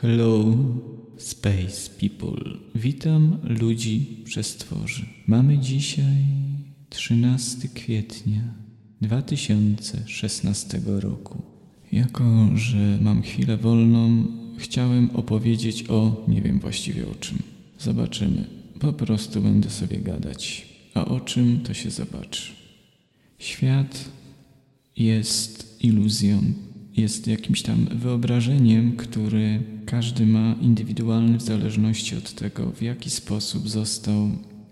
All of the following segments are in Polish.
Hello, space people. Witam ludzi przestworzy. Mamy dzisiaj 13 kwietnia 2016 roku. Jako, że mam chwilę wolną, chciałem opowiedzieć o nie wiem właściwie o czym. Zobaczymy. Po prostu będę sobie gadać. A o czym to się zobaczy. Świat jest iluzją, jest jakimś tam wyobrażeniem, który każdy ma indywidualny w zależności od tego, w jaki sposób został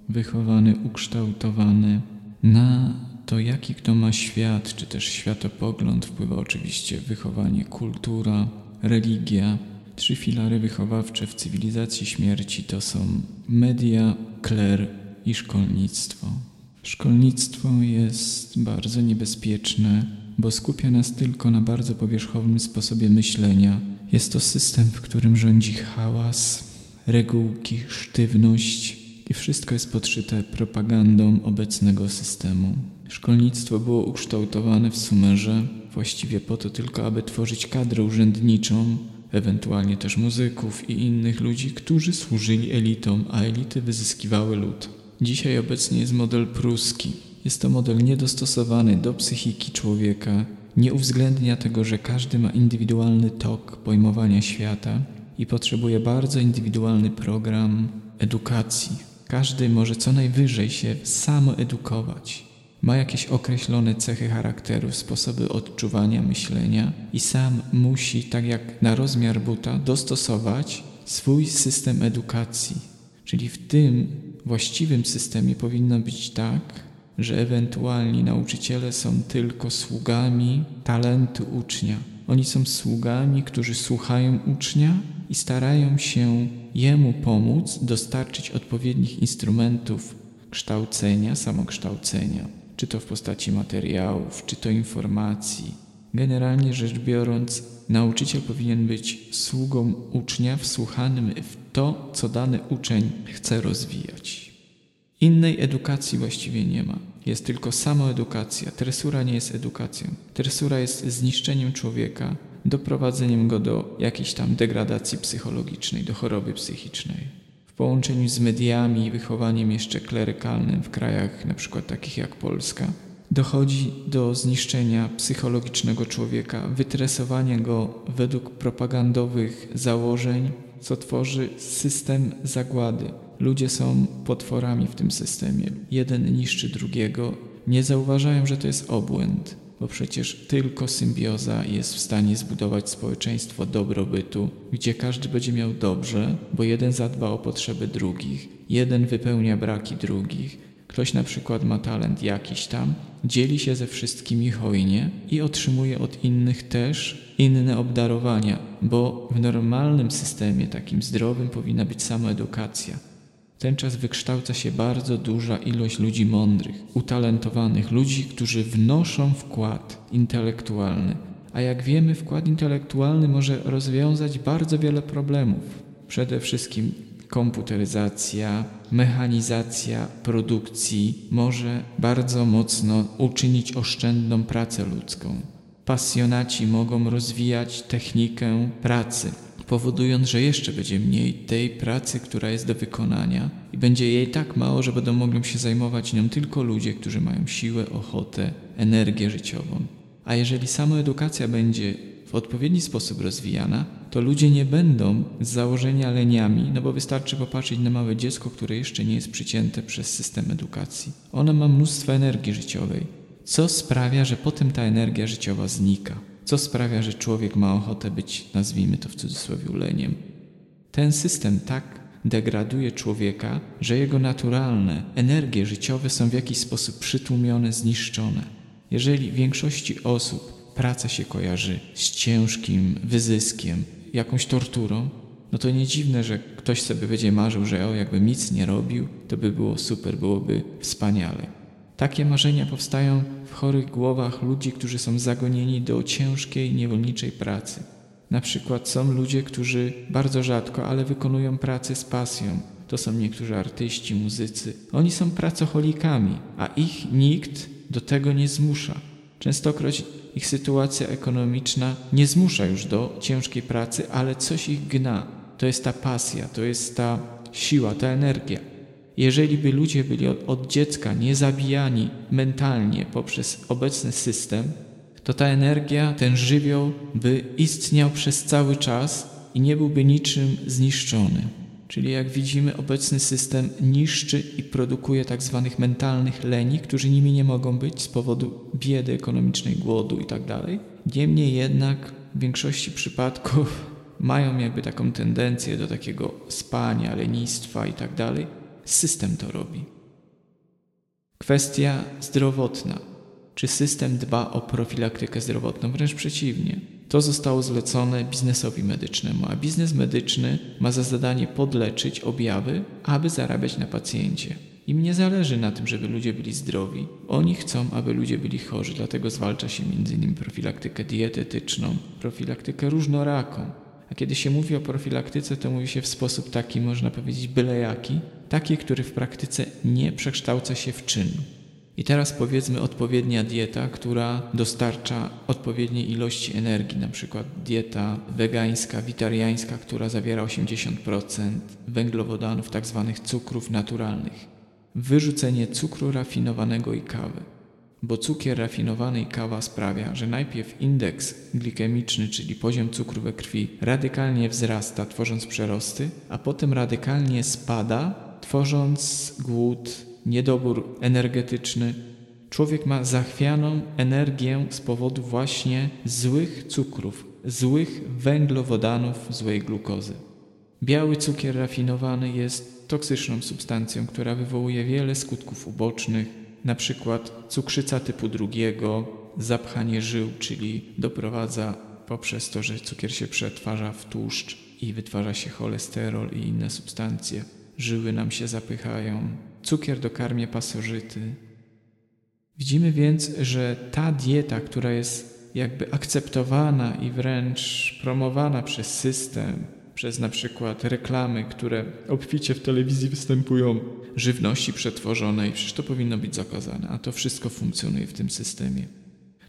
wychowany, ukształtowany. Na to, jaki kto ma świat, czy też światopogląd, wpływa oczywiście wychowanie, kultura, religia. Trzy filary wychowawcze w cywilizacji śmierci to są media, kler i szkolnictwo. Szkolnictwo jest bardzo niebezpieczne, bo skupia nas tylko na bardzo powierzchownym sposobie myślenia. Jest to system, w którym rządzi hałas, regułki, sztywność i wszystko jest podszyte propagandą obecnego systemu. Szkolnictwo było ukształtowane w Sumerze właściwie po to tylko, aby tworzyć kadrę urzędniczą, ewentualnie też muzyków i innych ludzi, którzy służyli elitom, a elity wyzyskiwały lud. Dzisiaj obecnie jest model pruski. Jest to model niedostosowany do psychiki człowieka, nie uwzględnia tego, że każdy ma indywidualny tok pojmowania świata i potrzebuje bardzo indywidualny program edukacji. Każdy może co najwyżej się samoedukować. Ma jakieś określone cechy charakteru, sposoby odczuwania, myślenia i sam musi, tak jak na rozmiar buta, dostosować swój system edukacji. Czyli w tym właściwym systemie powinno być tak, że ewentualni nauczyciele są tylko sługami talentu ucznia. Oni są sługami, którzy słuchają ucznia i starają się jemu pomóc dostarczyć odpowiednich instrumentów kształcenia, samokształcenia, czy to w postaci materiałów, czy to informacji. Generalnie rzecz biorąc, nauczyciel powinien być sługą ucznia, wsłuchanym w to, co dany uczeń chce rozwijać. Innej edukacji właściwie nie ma. Jest tylko samoedukacja. Tresura nie jest edukacją. Tresura jest zniszczeniem człowieka, doprowadzeniem go do jakiejś tam degradacji psychologicznej, do choroby psychicznej. W połączeniu z mediami i wychowaniem jeszcze klerykalnym w krajach przykład takich jak Polska, dochodzi do zniszczenia psychologicznego człowieka, wytresowania go według propagandowych założeń, co tworzy system zagłady. Ludzie są potworami w tym systemie. Jeden niszczy drugiego, nie zauważają, że to jest obłęd, bo przecież tylko symbioza jest w stanie zbudować społeczeństwo dobrobytu, gdzie każdy będzie miał dobrze, bo jeden zadba o potrzeby drugich, jeden wypełnia braki drugich. Ktoś na przykład ma talent jakiś tam, dzieli się ze wszystkimi hojnie i otrzymuje od innych też inne obdarowania, bo w normalnym systemie, takim zdrowym, powinna być samoedukacja. W ten czas wykształca się bardzo duża ilość ludzi mądrych, utalentowanych, ludzi, którzy wnoszą wkład intelektualny. A jak wiemy, wkład intelektualny może rozwiązać bardzo wiele problemów. Przede wszystkim komputeryzacja, mechanizacja produkcji może bardzo mocno uczynić oszczędną pracę ludzką. Pasjonaci mogą rozwijać technikę pracy, powodując, że jeszcze będzie mniej tej pracy, która jest do wykonania i będzie jej tak mało, że będą mogli się zajmować nią tylko ludzie, którzy mają siłę, ochotę, energię życiową. A jeżeli samoedukacja będzie w odpowiedni sposób rozwijana, to ludzie nie będą z założenia leniami, no bo wystarczy popatrzeć na małe dziecko, które jeszcze nie jest przycięte przez system edukacji. Ono ma mnóstwo energii życiowej, co sprawia, że potem ta energia życiowa znika co sprawia, że człowiek ma ochotę być, nazwijmy to w cudzysłowie, leniem. Ten system tak degraduje człowieka, że jego naturalne energie życiowe są w jakiś sposób przytłumione, zniszczone. Jeżeli większości osób praca się kojarzy z ciężkim wyzyskiem, jakąś torturą, no to nie dziwne, że ktoś sobie będzie marzył, że o, jakby nic nie robił, to by było super, byłoby wspaniale. Takie marzenia powstają w chorych głowach ludzi, którzy są zagonieni do ciężkiej, niewolniczej pracy. Na przykład są ludzie, którzy bardzo rzadko, ale wykonują pracę z pasją. To są niektórzy artyści, muzycy. Oni są pracocholikami, a ich nikt do tego nie zmusza. Częstokroć Ich sytuacja ekonomiczna nie zmusza już do ciężkiej pracy, ale coś ich gna. To jest ta pasja, to jest ta siła, ta energia. Jeżeli by ludzie byli od, dziecka niezabijani mentalnie poprzez obecny system, to ta energia, ten żywioł by istniał przez cały czas i nie byłby niczym zniszczony. Czyli jak widzimy, obecny system niszczy i produkuje tak zwanych mentalnych leni, którzy nimi nie mogą być z powodu biedy ekonomicznej, głodu itd. Tak Niemniej jednak w większości przypadków mają jakby taką tendencję do takiego spania, lenistwa itd. System to robi. Kwestia zdrowotna. Czy system dba o profilaktykę zdrowotną? Wręcz przeciwnie. To zostało zlecone biznesowi medycznemu, a biznes medyczny ma za zadanie podleczyć objawy, aby zarabiać na pacjencie. Im nie zależy na tym, żeby ludzie byli zdrowi. Oni chcą, aby ludzie byli chorzy, dlatego zwalcza się m.in. profilaktykę dietetyczną, profilaktykę różnoraką. A kiedy się mówi o profilaktyce, to mówi się w sposób taki, można powiedzieć, byle jaki, taki, który w praktyce nie przekształca się w czyn. I teraz powiedzmy odpowiednia dieta, która dostarcza odpowiedniej ilości energii, na przykład dieta wegańska, witariańska, która zawiera 80% węglowodanów, tak zwanych cukrów naturalnych. Wyrzucenie cukru rafinowanego i kawy. Bo cukier rafinowany i kawa sprawia, że najpierw indeks glikemiczny, czyli poziom cukru we krwi, radykalnie wzrasta, tworząc przerosty, a potem radykalnie spada, tworząc głód, niedobór energetyczny. Człowiek ma zachwianą energię z powodu właśnie złych cukrów, złych węglowodanów, złej glukozy. Biały cukier rafinowany jest toksyczną substancją, która wywołuje wiele skutków ubocznych, przykład cukrzyca typu drugiego, zapchanie żył, czyli doprowadza poprzez to, że cukier się przetwarza w tłuszcz i wytwarza się cholesterol i inne substancje. Żyły nam się zapychają, cukier dokarmie pasożyty. Widzimy więc, że ta dieta, która jest jakby akceptowana i wręcz promowana przez system, przez na przykład reklamy, które obficie w telewizji występują, żywności przetworzonej, przecież to powinno być zakazane, a to wszystko funkcjonuje w tym systemie.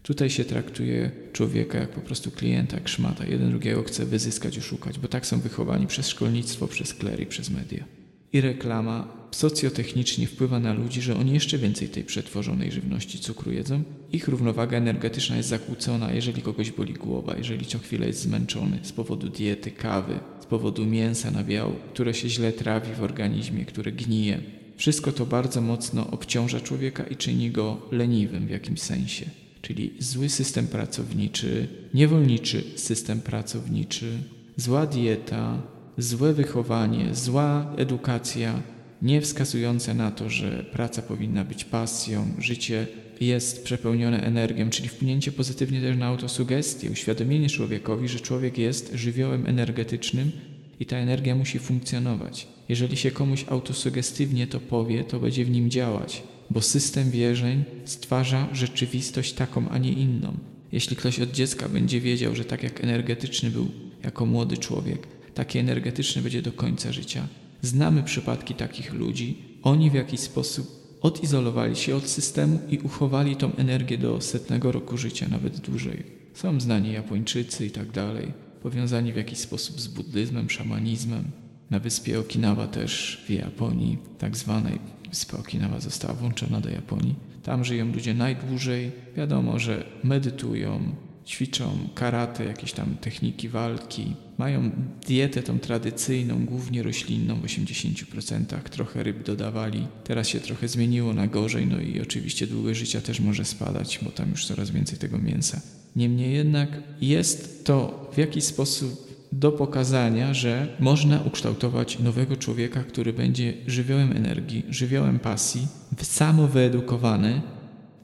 Tutaj się traktuje człowieka jak po prostu klienta, jak szmata. Jeden drugiego chce wyzyskać, oszukać, bo tak są wychowani przez szkolnictwo, przez klery, przez media i reklama socjotechnicznie wpływa na ludzi, że oni jeszcze więcej tej przetworzonej żywności cukru jedzą. Ich równowaga energetyczna jest zakłócona, jeżeli kogoś boli głowa, jeżeli co chwilę jest zmęczony z powodu diety, kawy, z powodu mięsa nabiału, które się źle trawi w organizmie, które gnije. Wszystko to bardzo mocno obciąża człowieka i czyni go leniwym w jakimś sensie. Czyli zły system pracowniczy, niewolniczy system pracowniczy, zła dieta, złe wychowanie, zła edukacja, nie wskazujące na to, że praca powinna być pasją, życie jest przepełnione energią, czyli wpłynięcie pozytywnie też na autosugestię, uświadomienie człowiekowi, że człowiek jest żywiołem energetycznym i ta energia musi funkcjonować. Jeżeli się komuś autosugestywnie to powie, to będzie w nim działać, bo system wierzeń stwarza rzeczywistość taką, a nie inną. Jeśli ktoś od dziecka będzie wiedział, że tak jak energetyczny był jako młody człowiek, takie energetyczne będzie do końca życia. Znamy przypadki takich ludzi. Oni w jakiś sposób odizolowali się od systemu i uchowali tą energię do setnego roku życia, nawet dłużej. Są znani Japończycy i tak dalej, powiązani w jakiś sposób z buddyzmem, szamanizmem. Na wyspie Okinawa też w Japonii, tak zwanej wyspa Okinawa została włączona do Japonii. Tam żyją ludzie najdłużej. Wiadomo, że medytują, ćwiczą karate, jakieś tam techniki walki, mają dietę tą tradycyjną, głównie roślinną w 80%, trochę ryb dodawali. Teraz się trochę zmieniło na gorzej, no i oczywiście długość życia też może spadać, bo tam już coraz więcej tego mięsa. Niemniej jednak jest to w jakiś sposób do pokazania, że można ukształtować nowego człowieka, który będzie żywiołem energii, żywiołem pasji, samowyedukowany,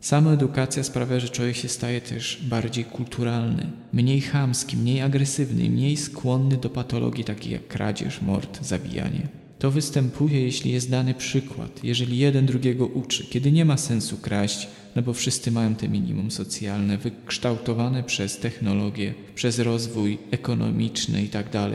Sama edukacja sprawia, że człowiek się staje też bardziej kulturalny, mniej chamski, mniej agresywny, mniej skłonny do patologii takich jak kradzież, mord, zabijanie. To występuje, jeśli jest dany przykład, jeżeli jeden drugiego uczy, kiedy nie ma sensu kraść, no bo wszyscy mają te minimum socjalne, wykształtowane przez technologię, przez rozwój ekonomiczny itd. Tak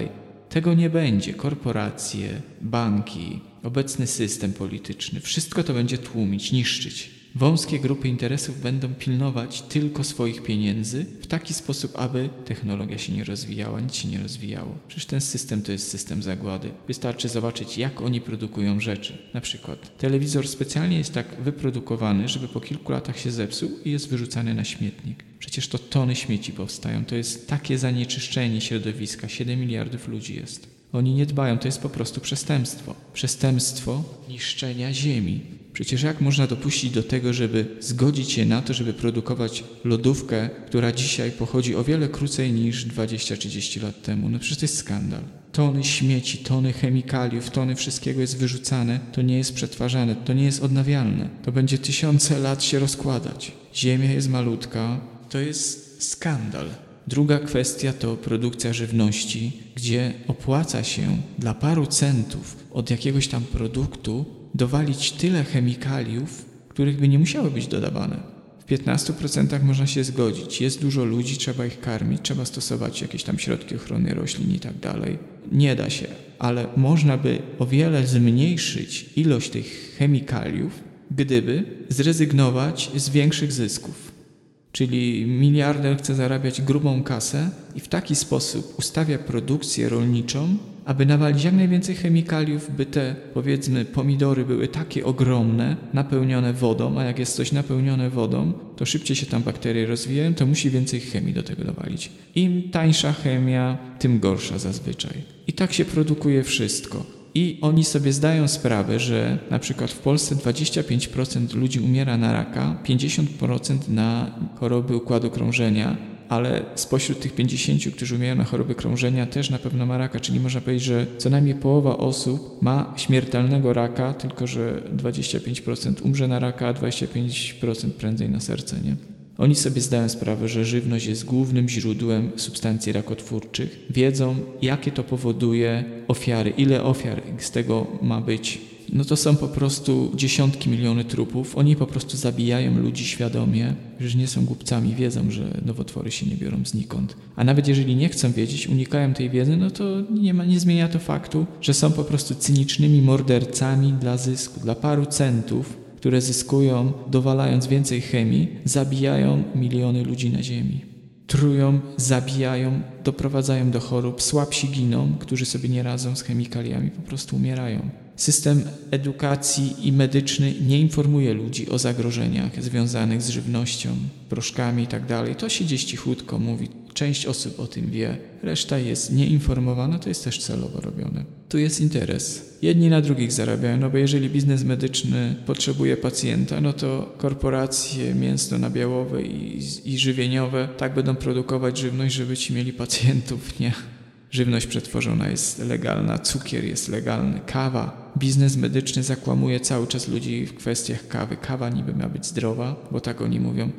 Tego nie będzie. Korporacje, banki, obecny system polityczny, wszystko to będzie tłumić, niszczyć. Wąskie grupy interesów będą pilnować tylko swoich pieniędzy w taki sposób, aby technologia się nie rozwijała, nic się nie rozwijało. Przecież ten system to jest system zagłady. Wystarczy zobaczyć, jak oni produkują rzeczy. Na przykład telewizor specjalnie jest tak wyprodukowany, żeby po kilku latach się zepsuł i jest wyrzucany na śmietnik. Przecież to tony śmieci powstają. To jest takie zanieczyszczenie środowiska. 7 miliardów ludzi jest. Oni nie dbają, to jest po prostu przestępstwo. Przestępstwo niszczenia ziemi. Przecież jak można dopuścić do tego, żeby zgodzić się na to, żeby produkować lodówkę, która dzisiaj pochodzi o wiele krócej niż 20-30 lat temu? No przecież to jest skandal. Tony śmieci, tony chemikaliów, tony wszystkiego jest wyrzucane, to nie jest przetwarzane, to nie jest odnawialne. To będzie tysiące lat się rozkładać. Ziemia jest malutka, to jest skandal. Druga kwestia to produkcja żywności, gdzie opłaca się dla paru centów od jakiegoś tam produktu dowalić tyle chemikaliów, których by nie musiały być dodawane. W 15% można się zgodzić. Jest dużo ludzi, trzeba ich karmić, trzeba stosować jakieś tam środki ochrony roślin i tak dalej. Nie da się, ale można by o wiele zmniejszyć ilość tych chemikaliów, gdyby zrezygnować z większych zysków. Czyli miliarder chce zarabiać grubą kasę i w taki sposób ustawia produkcję rolniczą, aby nawalić jak najwięcej chemikaliów, by te powiedzmy pomidory były takie ogromne, napełnione wodą, a jak jest coś napełnione wodą, to szybciej się tam bakterie rozwijają, to musi więcej chemii do tego dowalić. Im tańsza chemia, tym gorsza zazwyczaj. I tak się produkuje wszystko. I oni sobie zdają sprawę, że na przykład w Polsce 25% ludzi umiera na raka, 50% na choroby układu krążenia, ale spośród tych 50, którzy umierają na choroby krążenia, też na pewno ma raka, czyli można powiedzieć, że co najmniej połowa osób ma śmiertelnego raka, tylko że 25% umrze na raka, a 25% prędzej na serce, nie? Oni sobie zdają sprawę, że żywność jest głównym źródłem substancji rakotwórczych, wiedzą, jakie to powoduje ofiary, ile ofiar z tego ma być. No to są po prostu dziesiątki miliony trupów. Oni po prostu zabijają ludzi świadomie, że nie są głupcami, wiedzą, że nowotwory się nie biorą znikąd. A nawet jeżeli nie chcą wiedzieć, unikają tej wiedzy, no to nie, ma, nie zmienia to faktu, że są po prostu cynicznymi mordercami dla zysku, dla paru centów, które zyskują, dowalając więcej chemii, zabijają miliony ludzi na Ziemi. Trują, zabijają, doprowadzają do chorób, słabsi giną, którzy sobie nie radzą z chemikaliami, po prostu umierają. System edukacji i medyczny nie informuje ludzi o zagrożeniach związanych z żywnością, proszkami itd. Tak to się gdzieś cichutko mówi. Część osób o tym wie, reszta jest nieinformowana, to jest też celowo robione. Tu jest interes. Jedni na drugich zarabiają, no bo jeżeli biznes medyczny potrzebuje pacjenta, no to korporacje mięsno-nabiałowe i, i żywieniowe tak będą produkować żywność, żeby ci mieli pacjentów, nie? Żywność przetworzona jest legalna, cukier jest legalny, kawa. Biznes medyczny zakłamuje cały czas ludzi w kwestiach kawy. Kawa niby ma być zdrowa, bo tak oni mówią.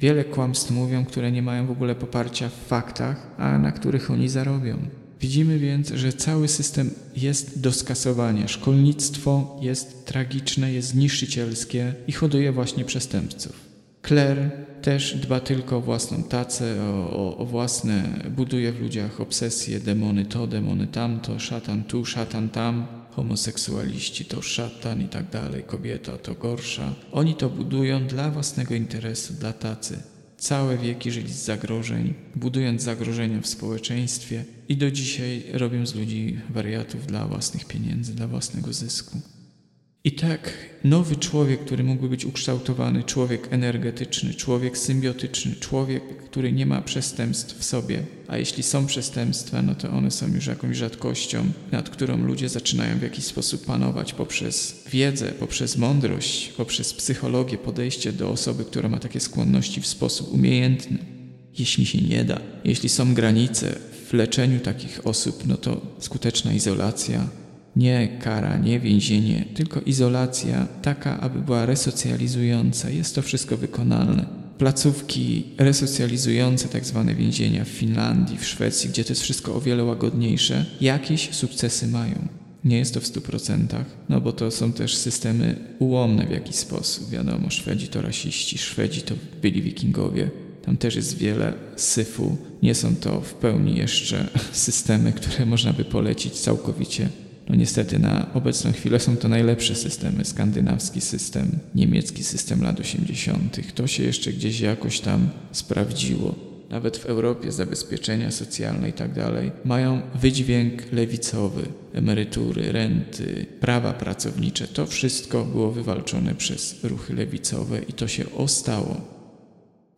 Wiele kłamstw mówią, które nie mają w ogóle poparcia w faktach, a na których oni zarobią. Widzimy więc, że cały system jest do skasowania. Szkolnictwo jest tragiczne, jest niszczycielskie i hoduje właśnie przestępców. Kler też dba tylko o własną tacę, o, o, własne, buduje w ludziach obsesje, demony to, demony tamto, szatan tu, szatan tam, homoseksualiści to szatan i tak dalej, kobieta to gorsza. Oni to budują dla własnego interesu, dla tacy. Całe wieki żyli z zagrożeń, budując zagrożenia w społeczeństwie i do dzisiaj robią z ludzi wariatów dla własnych pieniędzy, dla własnego zysku. I tak nowy człowiek, który mógłby być ukształtowany, człowiek energetyczny, człowiek symbiotyczny, człowiek, który nie ma przestępstw w sobie, a jeśli są przestępstwa, no to one są już jakąś rzadkością, nad którą ludzie zaczynają w jakiś sposób panować poprzez wiedzę, poprzez mądrość, poprzez psychologię, podejście do osoby, która ma takie skłonności w sposób umiejętny. Jeśli się nie da, jeśli są granice w leczeniu takich osób, no to skuteczna izolacja, nie kara, nie więzienie, tylko izolacja taka, aby była resocjalizująca. Jest to wszystko wykonalne. Placówki resocjalizujące, tak zwane więzienia w Finlandii, w Szwecji, gdzie to jest wszystko o wiele łagodniejsze, jakieś sukcesy mają. Nie jest to w stu procentach, no bo to są też systemy ułomne w jakiś sposób. Wiadomo, Szwedzi to rasiści, Szwedzi to byli wikingowie. Tam też jest wiele syfu. Nie są to w pełni jeszcze systemy, które można by polecić całkowicie No niestety na obecną chwilę są to najlepsze systemy. Skandynawski system, niemiecki system lat 80. To się jeszcze gdzieś jakoś tam sprawdziło. Nawet w Europie zabezpieczenia socjalne i tak dalej mają wydźwięk lewicowy. Emerytury, renty, prawa pracownicze. To wszystko było wywalczone przez ruchy lewicowe i to się ostało.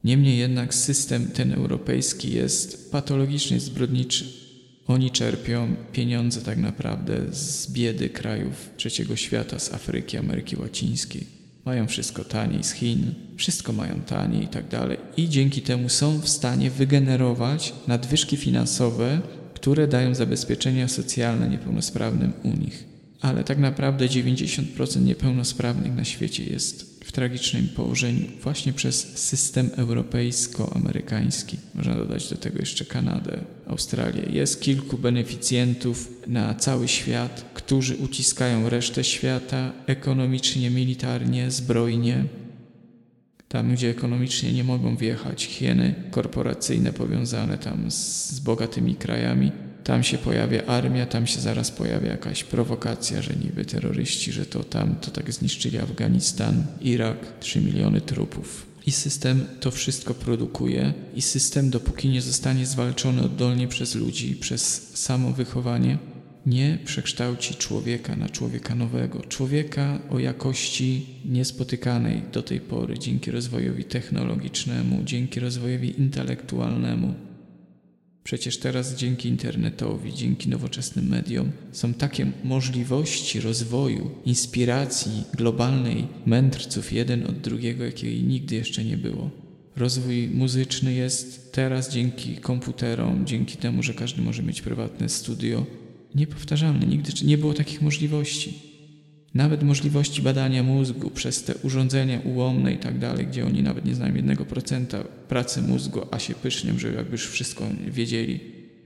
Niemniej jednak system ten europejski jest patologicznie zbrodniczy. Oni czerpią pieniądze tak naprawdę z biedy krajów trzeciego świata, z Afryki, Ameryki Łacińskiej. Mają wszystko taniej z Chin, wszystko mają taniej i tak dalej. I dzięki temu są w stanie wygenerować nadwyżki finansowe, które dają zabezpieczenia socjalne niepełnosprawnym u nich. Ale tak naprawdę 90% niepełnosprawnych na świecie jest tragicznym położeniu właśnie przez system europejsko-amerykański. Można dodać do tego jeszcze Kanadę, Australię. Jest kilku beneficjentów na cały świat, którzy uciskają resztę świata ekonomicznie, militarnie, zbrojnie. Tam, gdzie ekonomicznie nie mogą wjechać hieny korporacyjne powiązane tam z, z bogatymi krajami, tam się pojawia armia, tam się zaraz pojawia jakaś prowokacja, że niby terroryści, że to tam, to tak zniszczyli Afganistan, Irak, 3 miliony trupów. I system to wszystko produkuje, i system, dopóki nie zostanie zwalczony oddolnie przez ludzi, przez samo wychowanie, nie przekształci człowieka na człowieka nowego, człowieka o jakości niespotykanej do tej pory dzięki rozwojowi technologicznemu, dzięki rozwojowi intelektualnemu. Przecież teraz dzięki internetowi, dzięki nowoczesnym mediom są takie możliwości rozwoju, inspiracji globalnej mędrców jeden od drugiego, jakiej nigdy jeszcze nie było. Rozwój muzyczny jest teraz dzięki komputerom, dzięki temu, że każdy może mieć prywatne studio, niepowtarzalny. Nigdy nie było takich możliwości. Nawet możliwości badania mózgu przez te urządzenia ułomne i tak dalej, gdzie oni nawet nie znają jednego procenta pracy mózgu, a się pysznią, że jakby już wszystko wiedzieli,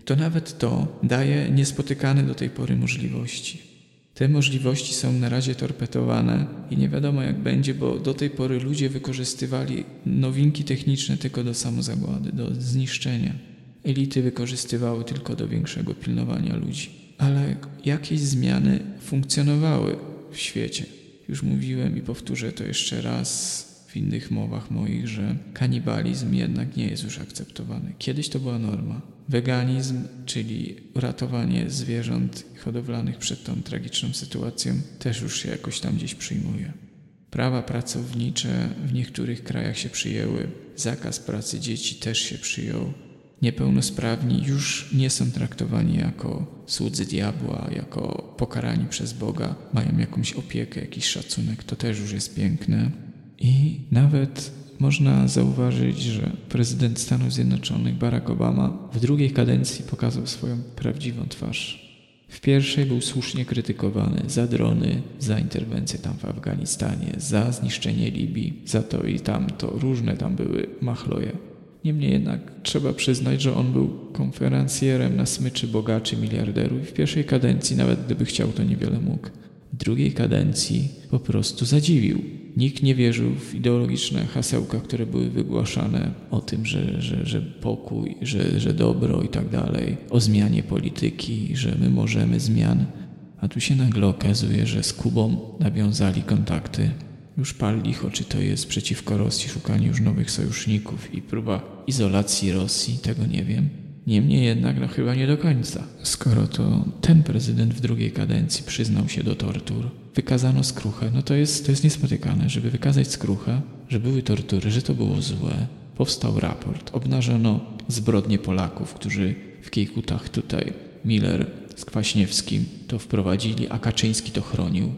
to nawet to daje niespotykane do tej pory możliwości. Te możliwości są na razie torpetowane i nie wiadomo jak będzie, bo do tej pory ludzie wykorzystywali nowinki techniczne tylko do samozagłady, do zniszczenia. Elity wykorzystywały tylko do większego pilnowania ludzi. Ale jakieś zmiany funkcjonowały w świecie. Już mówiłem i powtórzę to jeszcze raz w innych mowach moich, że kanibalizm jednak nie jest już akceptowany. Kiedyś to była norma. Weganizm, czyli ratowanie zwierząt hodowlanych przed tą tragiczną sytuacją, też już się jakoś tam gdzieś przyjmuje. Prawa pracownicze w niektórych krajach się przyjęły, zakaz pracy dzieci też się przyjął niepełnosprawni już nie są traktowani jako słudzy diabła, jako pokarani przez Boga, mają jakąś opiekę, jakiś szacunek. To też już jest piękne. I nawet można zauważyć, że prezydent Stanów Zjednoczonych Barack Obama w drugiej kadencji pokazał swoją prawdziwą twarz. W pierwszej był słusznie krytykowany za drony, za interwencję tam w Afganistanie, za zniszczenie Libii, za to i tamto, różne tam były machloje. Niemniej jednak trzeba przyznać, że on był konferencjerem na smyczy bogaczy miliarderów i w pierwszej kadencji, nawet gdyby chciał, to niewiele mógł. W drugiej kadencji po prostu zadziwił. Nikt nie wierzył w ideologiczne hasełka, które były wygłaszane o tym, że, że, że pokój, że, że dobro i tak dalej, o zmianie polityki, że my możemy zmian. A tu się nagle okazuje, że z Kubą nawiązali kontakty już pal licho, czy to jest przeciwko Rosji, szukanie już nowych sojuszników i próba izolacji Rosji, tego nie wiem. Niemniej jednak, no chyba nie do końca. Skoro to ten prezydent w drugiej kadencji przyznał się do tortur, wykazano skruchę, no to jest, to jest niespotykane, żeby wykazać skruchę, że były tortury, że to było złe. Powstał raport, obnażono zbrodnie Polaków, którzy w Kiejkutach tutaj Miller z Kwaśniewskim to wprowadzili, a Kaczyński to chronił.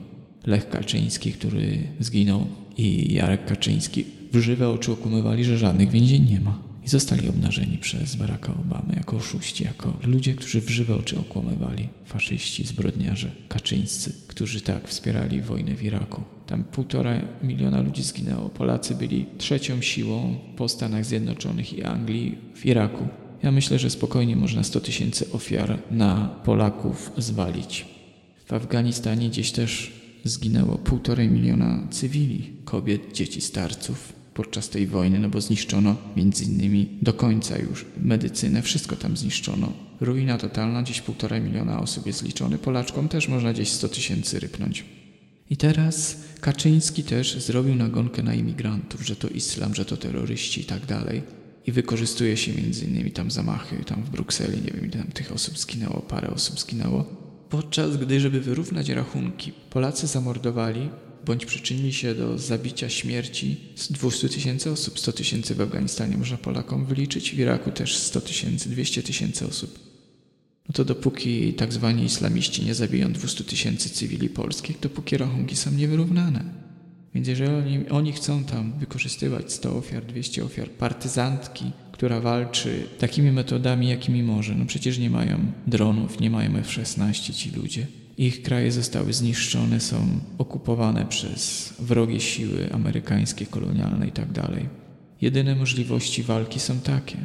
Lech Kaczyński, który zginął i Jarek Kaczyński w żywe oczy okłamywali, że żadnych więzień nie ma. I zostali obnażeni przez Baracka Obamy jako oszuści, jako ludzie, którzy w żywe oczy okłamywali. Faszyści, zbrodniarze, kaczyńscy, którzy tak wspierali wojnę w Iraku. Tam półtora miliona ludzi zginęło. Polacy byli trzecią siłą po Stanach Zjednoczonych i Anglii w Iraku. Ja myślę, że spokojnie można 100 tysięcy ofiar na Polaków zwalić. W Afganistanie gdzieś też zginęło półtorej miliona cywili, kobiet, dzieci, starców podczas tej wojny, no bo zniszczono między innymi do końca już medycynę, wszystko tam zniszczono. Ruina totalna, gdzieś półtora miliona osób jest liczony. Polaczkom też można gdzieś 100 tysięcy rypnąć. I teraz Kaczyński też zrobił nagonkę na imigrantów, że to islam, że to terroryści i tak dalej. I wykorzystuje się między innymi tam zamachy, tam w Brukseli, nie wiem ile tam tych osób zginęło, parę osób zginęło. Podczas gdy, żeby wyrównać rachunki, Polacy zamordowali bądź przyczynili się do zabicia śmierci 200 tysięcy osób. 100 tysięcy w Afganistanie można Polakom wyliczyć, w Iraku też 100 tysięcy, 200 tysięcy osób. No to dopóki tak zwani islamiści nie zabiją 200 tysięcy cywili polskich, dopóki rachunki są niewyrównane. Więc jeżeli oni, oni chcą tam wykorzystywać 100 ofiar, 200 ofiar, partyzantki, która walczy takimi metodami, jakimi może, no przecież nie mają dronów, nie mają F-16 ci ludzie, ich kraje zostały zniszczone, są okupowane przez wrogie siły amerykańskie, kolonialne itd. Tak Jedyne możliwości walki są takie.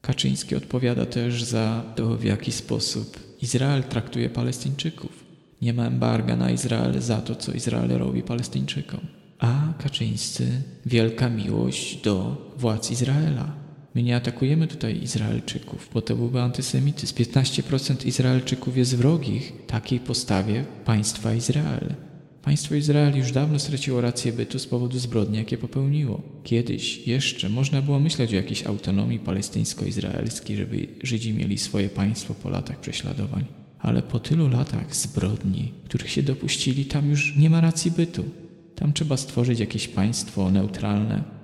Kaczyński odpowiada też za to, w jaki sposób Izrael traktuje Palestyńczyków. Nie ma embarga na Izrael za to, co Izrael robi Palestyńczykom. A Kaczyńscy wielka miłość do władz Izraela. My nie atakujemy tutaj Izraelczyków, bo to byłby antysemityzm. 15% Izraelczyków jest wrogich takiej postawie państwa Izrael. Państwo Izrael już dawno straciło rację bytu z powodu zbrodni, jakie popełniło. Kiedyś jeszcze można było myśleć o jakiejś autonomii palestyńsko-izraelskiej, żeby Żydzi mieli swoje państwo po latach prześladowań. Ale po tylu latach zbrodni, których się dopuścili, tam już nie ma racji bytu. Tam trzeba stworzyć jakieś państwo neutralne,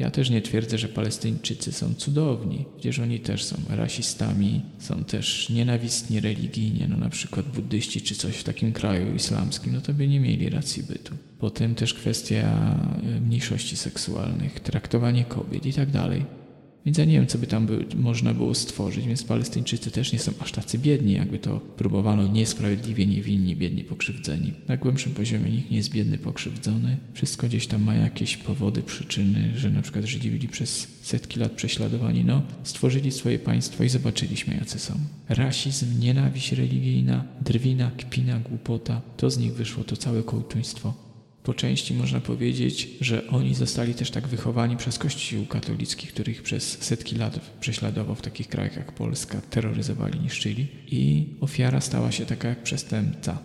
ja też nie twierdzę, że Palestyńczycy są cudowni. Przecież oni też są rasistami, są też nienawistni religijnie, no na przykład buddyści czy coś w takim kraju islamskim, no to by nie mieli racji bytu. Potem też kwestia e, mniejszości seksualnych, traktowanie kobiet i tak dalej. Więc ja nie wiem, co by tam by, można było stworzyć, więc Palestyńczycy też nie są aż tacy biedni, jakby to próbowano niesprawiedliwie niewinni, biedni, pokrzywdzeni. Na głębszym poziomie nikt nie jest biedny, pokrzywdzony. Wszystko gdzieś tam ma jakieś powody, przyczyny, że na przykład Żydzi byli przez setki lat prześladowani. No, stworzyli swoje państwo i zobaczyliśmy, jacy są. Rasizm, nienawiść religijna, drwina, kpina, głupota, to z nich wyszło to całe kołtuństwo. Po części można powiedzieć, że oni zostali też tak wychowani przez Kościół katolicki, których przez setki lat prześladował w takich krajach jak Polska, terroryzowali, niszczyli i ofiara stała się taka jak przestępca.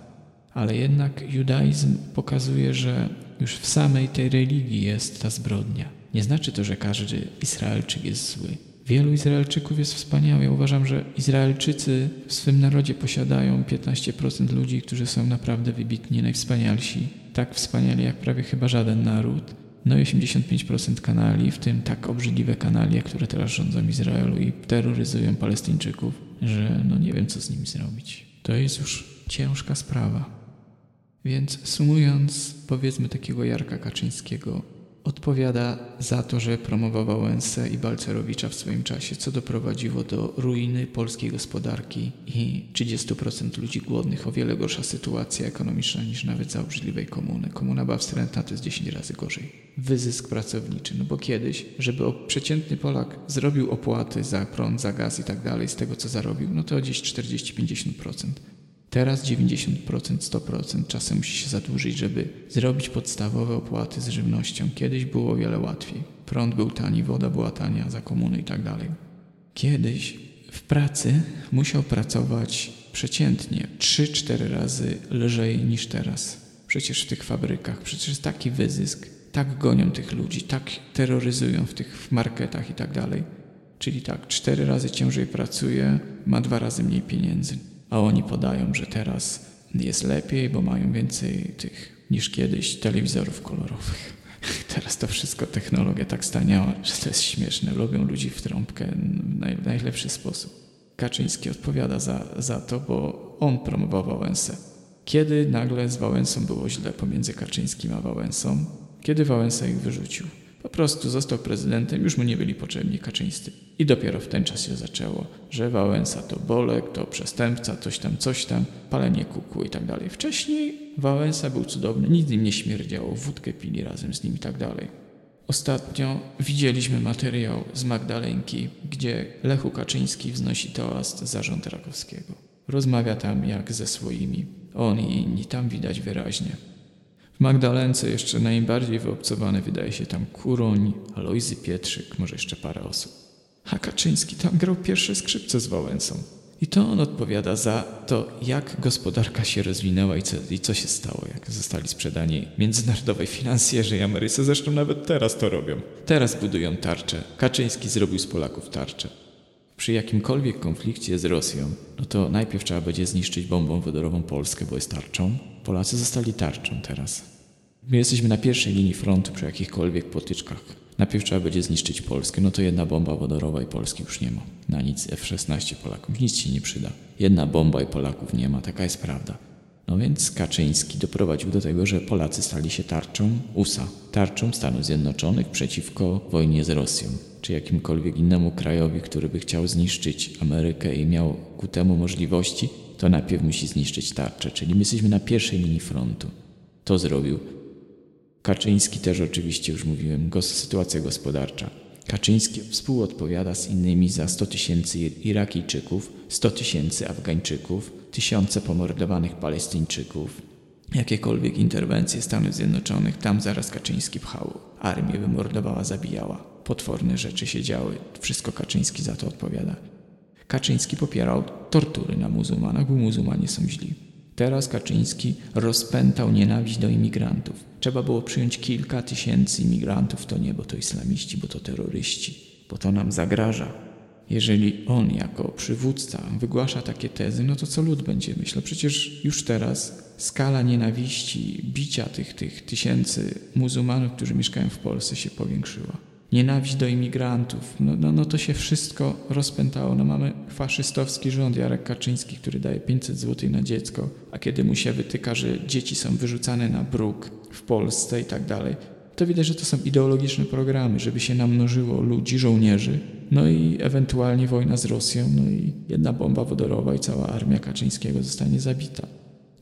Ale jednak judaizm pokazuje, że już w samej tej religii jest ta zbrodnia. Nie znaczy to, że każdy Izraelczyk jest zły. Wielu Izraelczyków jest wspaniałych. Ja uważam, że Izraelczycy w swym narodzie posiadają 15% ludzi, którzy są naprawdę wybitni, najwspanialsi tak wspaniali jak prawie chyba żaden naród. No i 85% kanali, w tym tak obrzydliwe kanalie, które teraz rządzą Izraelu i terroryzują Palestyńczyków, że no nie wiem co z nimi zrobić. To jest już ciężka sprawa. Więc sumując, powiedzmy takiego Jarka Kaczyńskiego, odpowiada za to, że promował Wałęsę i Balcerowicza w swoim czasie, co doprowadziło do ruiny polskiej gospodarki i 30% ludzi głodnych. O wiele gorsza sytuacja ekonomiczna niż nawet za obrzydliwej komuny. Komuna była to jest 10 razy gorzej. Wyzysk pracowniczy, no bo kiedyś, żeby przeciętny Polak zrobił opłaty za prąd, za gaz i tak dalej z tego, co zarobił, no to gdzieś 40-50%. Teraz 90%, 100% czasem musi się zadłużyć, żeby zrobić podstawowe opłaty z żywnością. Kiedyś było o wiele łatwiej. Prąd był tani, woda była tania za komuny i tak dalej. Kiedyś w pracy musiał pracować przeciętnie 3-4 razy lżej niż teraz. Przecież w tych fabrykach, przecież jest taki wyzysk, tak gonią tych ludzi, tak terroryzują w tych marketach i tak dalej. Czyli tak, 4 razy ciężej pracuje, ma dwa razy mniej pieniędzy a oni podają, że teraz jest lepiej, bo mają więcej tych niż kiedyś telewizorów kolorowych. Teraz to wszystko technologia tak staniała, że to jest śmieszne. Lubią ludzi w trąbkę w najlepszy sposób. Kaczyński odpowiada za, za to, bo on promował Wałęsę. Kiedy nagle z Wałęsą było źle pomiędzy Kaczyńskim a Wałęsą? Kiedy Wałęsa ich wyrzucił? Po prostu został prezydentem, już mu nie byli potrzebni Kaczyńscy. I dopiero w ten czas się zaczęło, że Wałęsa to Bolek, to przestępca, coś tam, coś tam, palenie kuku i tak dalej. Wcześniej Wałęsa był cudowny, nic im nie śmierdziało, wódkę pili razem z nim i tak dalej. Ostatnio widzieliśmy materiał z Magdalenki, gdzie Lechu Kaczyński wznosi toast za rząd Rakowskiego. Rozmawia tam jak ze swoimi. On i inni tam widać wyraźnie. W Magdalence jeszcze najbardziej wyobcowany wydaje się tam Kuroń, Alojzy Pietrzyk, może jeszcze parę osób. A Kaczyński tam grał pierwsze skrzypce z Wałęsą. I to on odpowiada za to, jak gospodarka się rozwinęła i co, i co się stało, jak zostali sprzedani międzynarodowej finansjerzy i Ameryce. Zresztą nawet teraz to robią. Teraz budują tarczę. Kaczyński zrobił z Polaków tarczę. Przy jakimkolwiek konflikcie z Rosją, no to najpierw trzeba będzie zniszczyć bombą wodorową Polskę, bo jest tarczą. Polacy zostali tarczą teraz. My jesteśmy na pierwszej linii frontu przy jakichkolwiek potyczkach. Najpierw trzeba będzie zniszczyć Polskę, no to jedna bomba wodorowa i Polski już nie ma. Na nic F-16 Polaków, nic ci nie przyda. Jedna bomba i Polaków nie ma, taka jest prawda. No więc Kaczyński doprowadził do tego, że Polacy stali się tarczą USA, tarczą Stanów Zjednoczonych przeciwko wojnie z Rosją, czy jakimkolwiek innemu krajowi, który by chciał zniszczyć Amerykę i miał ku temu możliwości, to najpierw musi zniszczyć tarczę, czyli my jesteśmy na pierwszej linii frontu. To zrobił. Kaczyński też oczywiście, już mówiłem, sytuacja gospodarcza. Kaczyński współodpowiada z innymi za 100 tysięcy Irakijczyków, 100 tysięcy Afgańczyków, tysiące pomordowanych Palestyńczyków. Jakiekolwiek interwencje Stanów Zjednoczonych, tam zaraz Kaczyński pchał. Armię wymordowała, zabijała. Potworne rzeczy się działy. Wszystko Kaczyński za to odpowiada. Kaczyński popierał tortury na muzułmanach, bo muzułmanie są źli. Teraz Kaczyński rozpętał nienawiść do imigrantów. Trzeba było przyjąć kilka tysięcy imigrantów, to nie, bo to islamiści, bo to terroryści, bo to nam zagraża. Jeżeli on jako przywódca wygłasza takie tezy, no to co lud będzie myślał? Przecież już teraz skala nienawiści, bicia tych, tych tysięcy muzułmanów, którzy mieszkają w Polsce się powiększyła. Nienawiść do imigrantów, no, no, no to się wszystko rozpętało. No mamy faszystowski rząd, Jarek Kaczyński, który daje 500 zł na dziecko, a kiedy mu się wytyka, że dzieci są wyrzucane na bruk w Polsce i tak dalej, to widać, że to są ideologiczne programy, żeby się namnożyło ludzi, żołnierzy, no i ewentualnie wojna z Rosją, no i jedna bomba wodorowa i cała armia Kaczyńskiego zostanie zabita.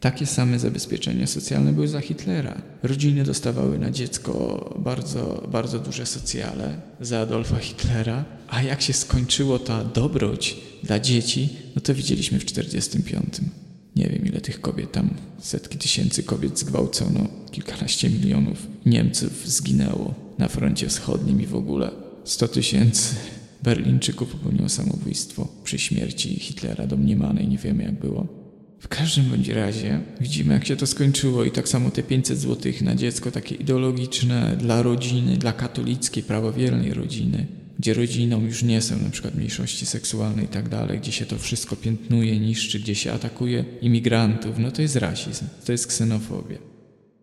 Takie same zabezpieczenia socjalne były za Hitlera. Rodziny dostawały na dziecko bardzo, bardzo duże socjale za Adolfa Hitlera, a jak się skończyło ta dobroć dla dzieci, no to widzieliśmy w 1945. Nie wiem ile tych kobiet tam, setki tysięcy kobiet zgwałcono, kilkanaście milionów Niemców zginęło na froncie wschodnim i w ogóle 100 tysięcy Berlińczyków popełniło samobójstwo przy śmierci Hitlera domniemanej, nie wiemy jak było. W każdym bądź razie widzimy, jak się to skończyło, i tak samo te 500 zł na dziecko, takie ideologiczne dla rodziny, dla katolickiej, prawowiernej rodziny, gdzie rodziną już nie są na przykład mniejszości seksualne i tak dalej, gdzie się to wszystko piętnuje, niszczy, gdzie się atakuje imigrantów, no to jest rasizm, to jest ksenofobia.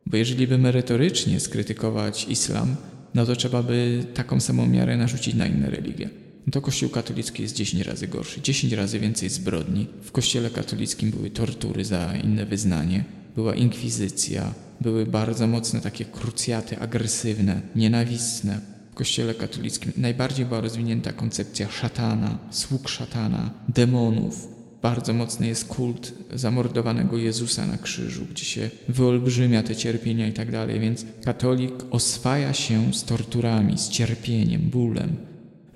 Bo jeżeli by merytorycznie skrytykować islam, no to trzeba by taką samą miarę narzucić na inne religie. To Kościół katolicki jest 10 razy gorszy, 10 razy więcej zbrodni. W Kościele katolickim były tortury za inne wyznanie, była inkwizycja, były bardzo mocne takie krucjaty agresywne, nienawistne. W Kościele katolickim najbardziej była rozwinięta koncepcja szatana, sług szatana, demonów. Bardzo mocny jest kult zamordowanego Jezusa na krzyżu, gdzie się wyolbrzymia te cierpienia i tak dalej, więc katolik oswaja się z torturami, z cierpieniem, bólem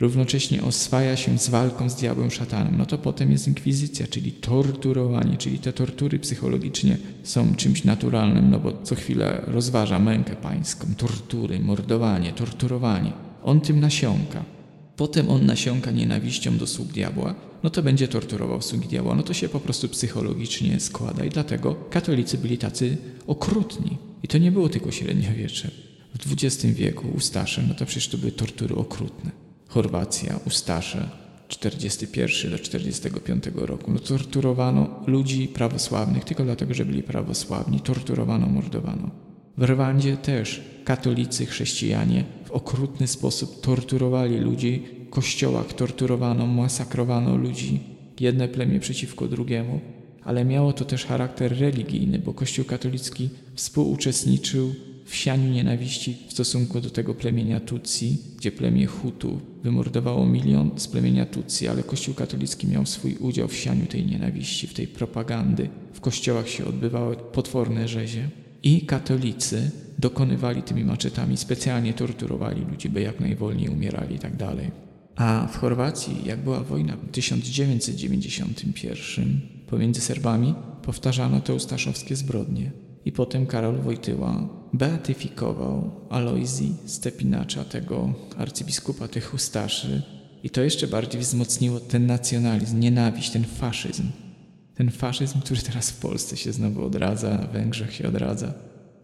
równocześnie oswaja się z walką z diabłem szatanem, no to potem jest inkwizycja, czyli torturowanie, czyli te tortury psychologicznie są czymś naturalnym, no bo co chwilę rozważa mękę pańską, tortury, mordowanie, torturowanie. On tym nasiąka. Potem on nasiąka nienawiścią do sług diabła, no to będzie torturował sługi diabła, no to się po prostu psychologicznie składa i dlatego katolicy byli tacy okrutni. I to nie było tylko średniowiecze. W XX wieku Ustasze, no to przecież to były tortury okrutne. Chorwacja, Ustasze, 41 do 45 roku. No, torturowano ludzi prawosławnych tylko dlatego, że byli prawosławni. Torturowano, mordowano. W Rwandzie też katolicy, chrześcijanie w okrutny sposób torturowali ludzi. W kościołach torturowano, masakrowano ludzi. Jedne plemię przeciwko drugiemu. Ale miało to też charakter religijny, bo Kościół katolicki współuczestniczył w sianiu nienawiści w stosunku do tego plemienia Tutsi, gdzie plemię Hutu wymordowało milion z plemienia Tutsi, ale Kościół katolicki miał swój udział w sianiu tej nienawiści, w tej propagandy. W kościołach się odbywały potworne rzezie i katolicy dokonywali tymi maczetami, specjalnie torturowali ludzi, by jak najwolniej umierali i tak dalej. A w Chorwacji, jak była wojna w 1991 pomiędzy Serbami, powtarzano te ustaszowskie zbrodnie. I potem Karol Wojtyła beatyfikował Alojzji Stepinacza, tego arcybiskupa tych ustaszy, I to jeszcze bardziej wzmocniło ten nacjonalizm, nienawiść, ten faszyzm. Ten faszyzm, który teraz w Polsce się znowu odradza, na Węgrzech się odradza.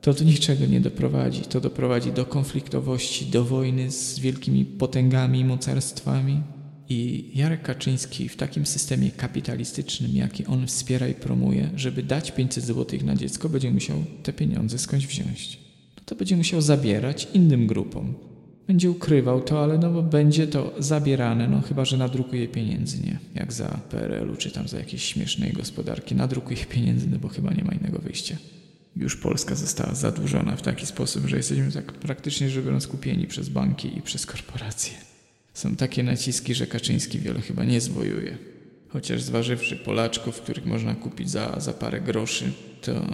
To do niczego nie doprowadzi. To doprowadzi do konfliktowości, do wojny z wielkimi potęgami i mocarstwami. I Jarek Kaczyński w takim systemie kapitalistycznym, jaki on wspiera i promuje, żeby dać 500 zł na dziecko, będzie musiał te pieniądze skądś wziąć. No to będzie musiał zabierać innym grupom. Będzie ukrywał to, ale no bo będzie to zabierane, no chyba, że nadrukuje pieniędzy, nie? Jak za PRL-u, czy tam za jakieś śmiesznej gospodarki. Nadrukuje pieniędzy, no bo chyba nie ma innego wyjścia. Już Polska została zadłużona w taki sposób, że jesteśmy tak praktycznie rzecz biorąc kupieni przez banki i przez korporacje. Są takie naciski, że Kaczyński wiele chyba nie zwojuje. Chociaż zważywszy Polaczków, których można kupić za, za parę groszy, to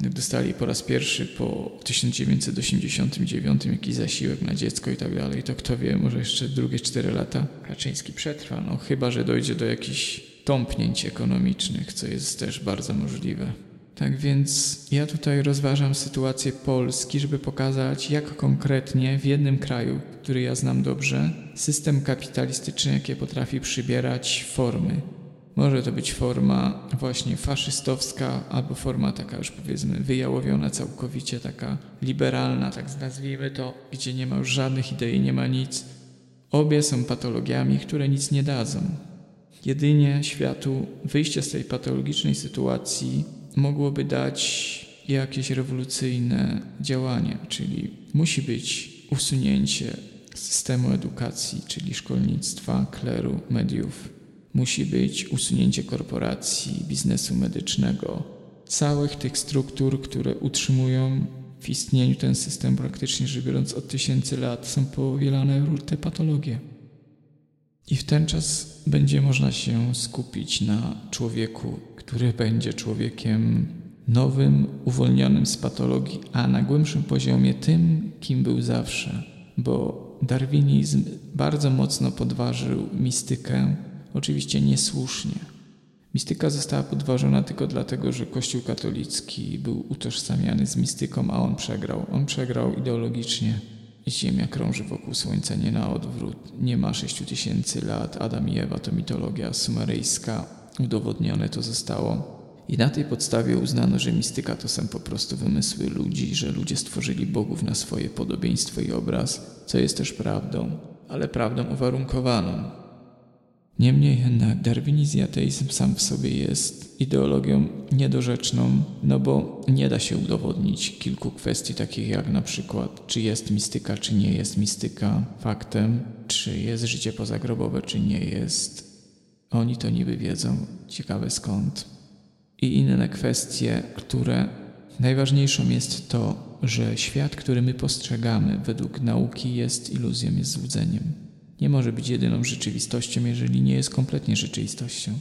dostali po raz pierwszy po 1989 jakiś zasiłek na dziecko i tak dalej, to kto wie, może jeszcze drugie 4 lata Kaczyński przetrwa, no chyba, że dojdzie do jakichś tąpnięć ekonomicznych, co jest też bardzo możliwe. Tak więc ja tutaj rozważam sytuację Polski, żeby pokazać, jak konkretnie w jednym kraju, który ja znam dobrze, system kapitalistyczny, jakie potrafi przybierać formy. Może to być forma właśnie faszystowska, albo forma taka już powiedzmy wyjałowiona całkowicie, taka liberalna, tak nazwijmy to, gdzie nie ma już żadnych idei, nie ma nic. Obie są patologiami, które nic nie dadzą. Jedynie światu wyjście z tej patologicznej sytuacji mogłoby dać jakieś rewolucyjne działanie, czyli musi być usunięcie systemu edukacji, czyli szkolnictwa, kleru, mediów. Musi być usunięcie korporacji, biznesu medycznego, całych tych struktur, które utrzymują w istnieniu ten system praktycznie rzecz biorąc od tysięcy lat, są powielane te patologie. I w ten czas będzie można się skupić na człowieku, który będzie człowiekiem nowym, uwolnionym z patologii, a na głębszym poziomie tym, kim był zawsze, bo darwinizm bardzo mocno podważył mistykę, oczywiście niesłusznie. Mistyka została podważona tylko dlatego, że Kościół katolicki był utożsamiany z mistyką, a on przegrał. On przegrał ideologicznie. Ziemia krąży wokół Słońca nie na odwrót. Nie ma sześciu tysięcy lat. Adam i Ewa to mitologia sumeryjska. Udowodnione to zostało. I na tej podstawie uznano, że mistyka to są po prostu wymysły ludzi, że ludzie stworzyli bogów na swoje podobieństwo i obraz, co jest też prawdą, ale prawdą uwarunkowaną. Niemniej jednak darwinizm i ateizm sam w sobie jest ideologią niedorzeczną, no bo nie da się udowodnić kilku kwestii takich jak na przykład czy jest mistyka, czy nie jest mistyka faktem, czy jest życie pozagrobowe, czy nie jest. Oni to niby wiedzą, ciekawe skąd. I inne kwestie, które najważniejszą jest to, że świat, który my postrzegamy według nauki jest iluzją, jest złudzeniem nie może być jedyną rzeczywistością, jeżeli nie jest kompletnie rzeczywistością.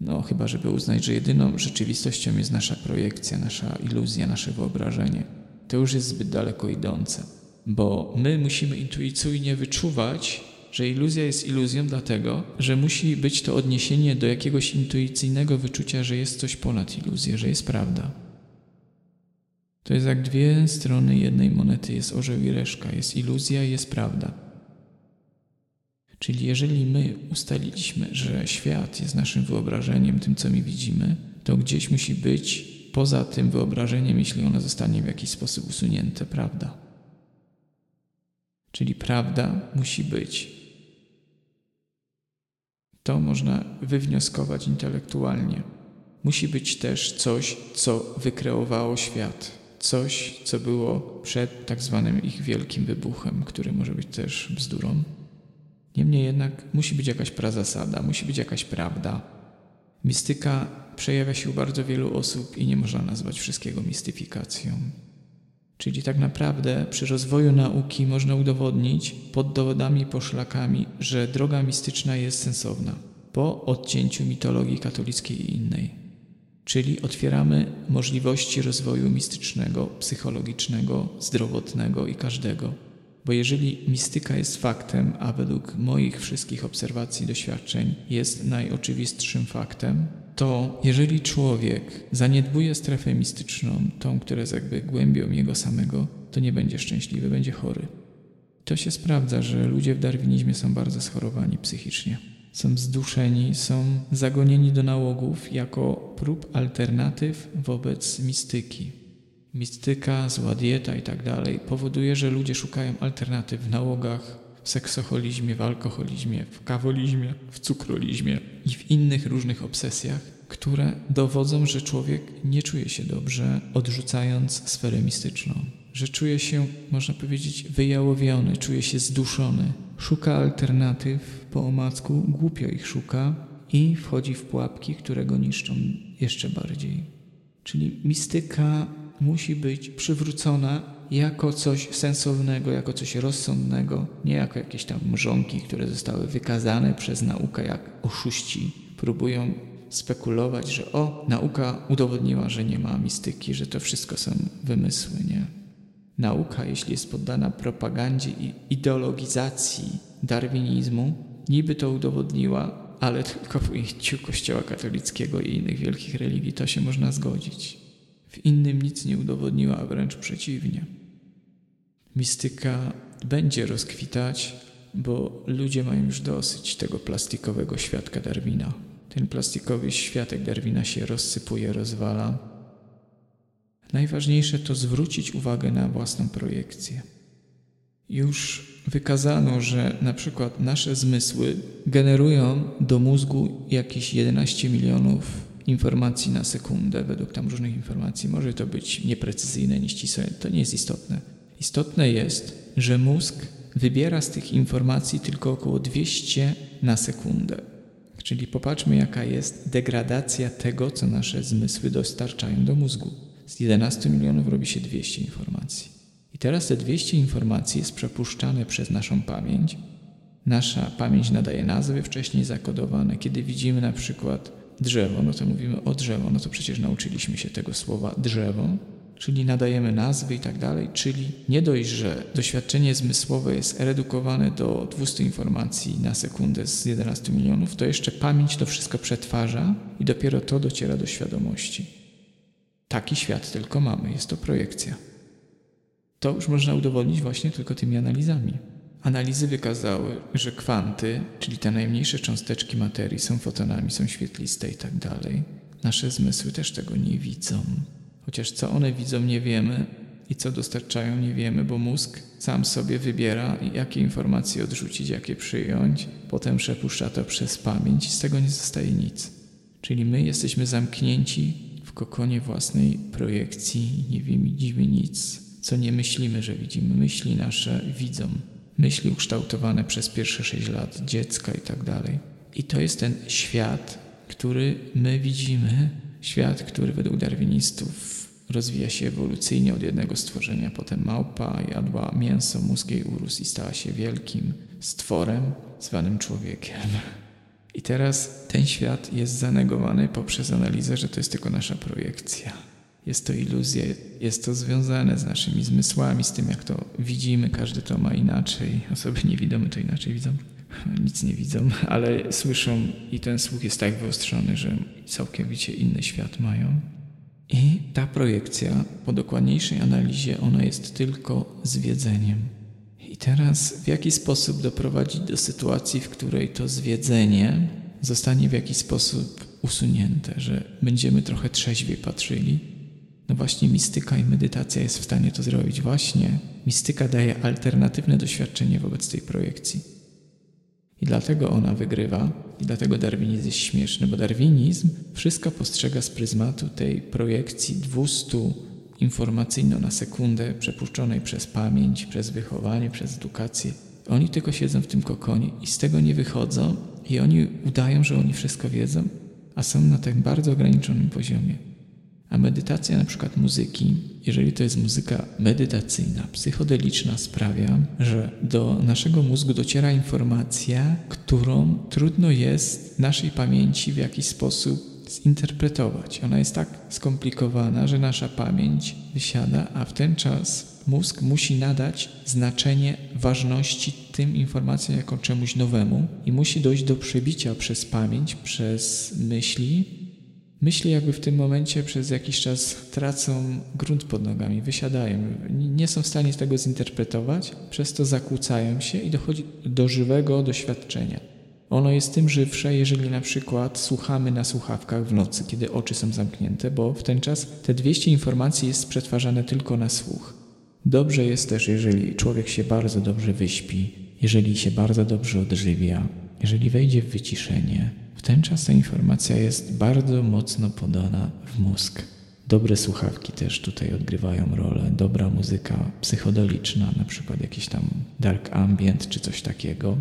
No, chyba żeby uznać, że jedyną rzeczywistością jest nasza projekcja, nasza iluzja, nasze wyobrażenie. To już jest zbyt daleko idące, bo my musimy intuicyjnie wyczuwać, że iluzja jest iluzją, dlatego, że musi być to odniesienie do jakiegoś intuicyjnego wyczucia, że jest coś ponad iluzję, że jest prawda. To jest jak dwie strony jednej monety: jest orzeł i reszka, jest iluzja i jest prawda. Czyli jeżeli my ustaliliśmy, że świat jest naszym wyobrażeniem, tym co my widzimy, to gdzieś musi być poza tym wyobrażeniem, jeśli ono zostanie w jakiś sposób usunięte, prawda. Czyli prawda musi być. To można wywnioskować intelektualnie. Musi być też coś, co wykreowało świat, coś, co było przed tak zwanym ich wielkim wybuchem, który może być też bzdurą. Niemniej jednak musi być jakaś prazasada, musi być jakaś prawda. Mistyka przejawia się u bardzo wielu osób i nie można nazwać wszystkiego mistyfikacją. Czyli tak naprawdę przy rozwoju nauki można udowodnić pod dowodami poszlakami, że droga mistyczna jest sensowna po odcięciu mitologii katolickiej i innej. Czyli otwieramy możliwości rozwoju mistycznego, psychologicznego, zdrowotnego i każdego. Bo jeżeli mistyka jest faktem, a według moich wszystkich obserwacji, doświadczeń jest najoczywistszym faktem, to jeżeli człowiek zaniedbuje strefę mistyczną, tą, która jest jakby głębią jego samego, to nie będzie szczęśliwy, będzie chory. To się sprawdza, że ludzie w darwinizmie są bardzo schorowani psychicznie. Są zduszeni, są zagonieni do nałogów jako prób alternatyw wobec mistyki. Mistyka, zła dieta i tak dalej powoduje, że ludzie szukają alternatyw w nałogach, w seksoholizmie, w alkoholizmie, w kawolizmie, w cukrolizmie i w innych różnych obsesjach, które dowodzą, że człowiek nie czuje się dobrze, odrzucając sferę mistyczną. Że czuje się, można powiedzieć, wyjałowiony, czuje się zduszony. Szuka alternatyw po omacku, głupio ich szuka i wchodzi w pułapki, które go niszczą jeszcze bardziej. Czyli mistyka musi być przywrócona jako coś sensownego, jako coś rozsądnego, nie jako jakieś tam mrzonki, które zostały wykazane przez naukę jak oszuści. Próbują spekulować, że o, nauka udowodniła, że nie ma mistyki, że to wszystko są wymysły, nie? Nauka, jeśli jest poddana propagandzie i ideologizacji darwinizmu, niby to udowodniła, ale tylko w ujęciu Kościoła katolickiego i innych wielkich religii to się można zgodzić. W innym nic nie udowodniła, a wręcz przeciwnie. Mistyka będzie rozkwitać, bo ludzie mają już dosyć tego plastikowego świadka Darwina. Ten plastikowy światek Darwina się rozsypuje, rozwala. Najważniejsze to zwrócić uwagę na własną projekcję. Już wykazano, że na przykład nasze zmysły generują do mózgu jakieś 11 milionów informacji na sekundę, według tam różnych informacji. Może to być nieprecyzyjne, nieścisłe, to nie jest istotne. Istotne jest, że mózg wybiera z tych informacji tylko około 200 na sekundę. Czyli popatrzmy, jaka jest degradacja tego, co nasze zmysły dostarczają do mózgu. Z 11 milionów robi się 200 informacji. I teraz te 200 informacji jest przepuszczane przez naszą pamięć. Nasza pamięć nadaje nazwy wcześniej zakodowane. Kiedy widzimy na przykład drzewo, no to mówimy o drzewo, no to przecież nauczyliśmy się tego słowa drzewo, czyli nadajemy nazwy i tak dalej, czyli nie dość, że doświadczenie zmysłowe jest redukowane do 200 informacji na sekundę z 11 milionów, to jeszcze pamięć to wszystko przetwarza i dopiero to dociera do świadomości. Taki świat tylko mamy, jest to projekcja. To już można udowodnić właśnie tylko tymi analizami. Analizy wykazały, że kwanty, czyli te najmniejsze cząsteczki materii, są fotonami, są świetliste i tak dalej. Nasze zmysły też tego nie widzą. Chociaż co one widzą, nie wiemy i co dostarczają, nie wiemy, bo mózg sam sobie wybiera, jakie informacje odrzucić, jakie przyjąć, potem przepuszcza to przez pamięć i z tego nie zostaje nic. Czyli my jesteśmy zamknięci w kokonie własnej projekcji, nie widzimy nic, co nie myślimy, że widzimy. Myśli nasze widzą myśli ukształtowane przez pierwsze sześć lat dziecka i tak dalej. I to jest ten świat, który my widzimy, świat, który według darwinistów rozwija się ewolucyjnie od jednego stworzenia. Potem małpa jadła mięso, mózg jej urósł i stała się wielkim stworem zwanym człowiekiem. I teraz ten świat jest zanegowany poprzez analizę, że to jest tylko nasza projekcja. Jest to iluzja, jest to związane z naszymi zmysłami, z tym jak to widzimy, każdy to ma inaczej. Osoby niewidome to inaczej widzą, nic nie widzą, ale słyszą i ten słuch jest tak wyostrzony, że całkowicie inny świat mają. I ta projekcja, po dokładniejszej analizie, ona jest tylko zwiedzeniem. I teraz w jaki sposób doprowadzić do sytuacji, w której to zwiedzenie zostanie w jakiś sposób usunięte, że będziemy trochę trzeźwiej patrzyli, no właśnie mistyka i medytacja jest w stanie to zrobić. Właśnie mistyka daje alternatywne doświadczenie wobec tej projekcji. I dlatego ona wygrywa, i dlatego darwinizm jest śmieszny, bo darwinizm wszystko postrzega z pryzmatu tej projekcji 200 informacyjno na sekundę, przepuszczonej przez pamięć, przez wychowanie, przez edukację. Oni tylko siedzą w tym kokonie i z tego nie wychodzą, i oni udają, że oni wszystko wiedzą, a są na tym bardzo ograniczonym poziomie. A medytacja na przykład muzyki, jeżeli to jest muzyka medytacyjna, psychodeliczna, sprawia, że do naszego mózgu dociera informacja, którą trudno jest naszej pamięci w jakiś sposób zinterpretować. Ona jest tak skomplikowana, że nasza pamięć wysiada, a w ten czas mózg musi nadać znaczenie ważności tym informacjom jako czemuś nowemu i musi dojść do przebicia przez pamięć, przez myśli Myśli jakby w tym momencie przez jakiś czas tracą grunt pod nogami, wysiadają, nie są w stanie tego zinterpretować, przez to zakłócają się i dochodzi do żywego doświadczenia. Ono jest tym żywsze, jeżeli na przykład słuchamy na słuchawkach w nocy, kiedy oczy są zamknięte, bo w ten czas te 200 informacji jest przetwarzane tylko na słuch. Dobrze jest też, jeżeli człowiek się bardzo dobrze wyśpi, jeżeli się bardzo dobrze odżywia, jeżeli wejdzie w wyciszenie. W ten czas ta informacja jest bardzo mocno podana w mózg. Dobre słuchawki też tutaj odgrywają rolę, dobra muzyka psychodeliczna, na przykład jakiś tam dark ambient czy coś takiego.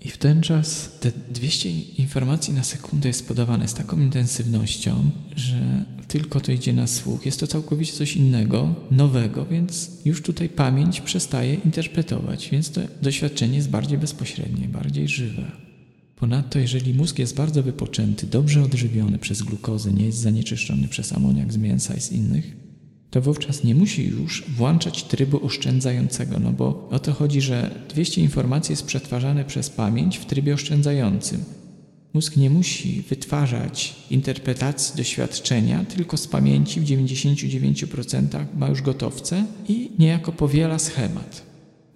I w ten czas te 200 informacji na sekundę jest podawane z taką intensywnością, że tylko to idzie na słuch. Jest to całkowicie coś innego, nowego, więc już tutaj pamięć przestaje interpretować, więc to doświadczenie jest bardziej bezpośrednie, bardziej żywe. Ponadto, jeżeli mózg jest bardzo wypoczęty, dobrze odżywiony przez glukozę, nie jest zanieczyszczony przez amoniak z mięsa i z innych, to wówczas nie musi już włączać trybu oszczędzającego, no bo o to chodzi, że 200 informacji jest przetwarzane przez pamięć w trybie oszczędzającym. Mózg nie musi wytwarzać interpretacji doświadczenia, tylko z pamięci w 99% ma już gotowce i niejako powiela schemat.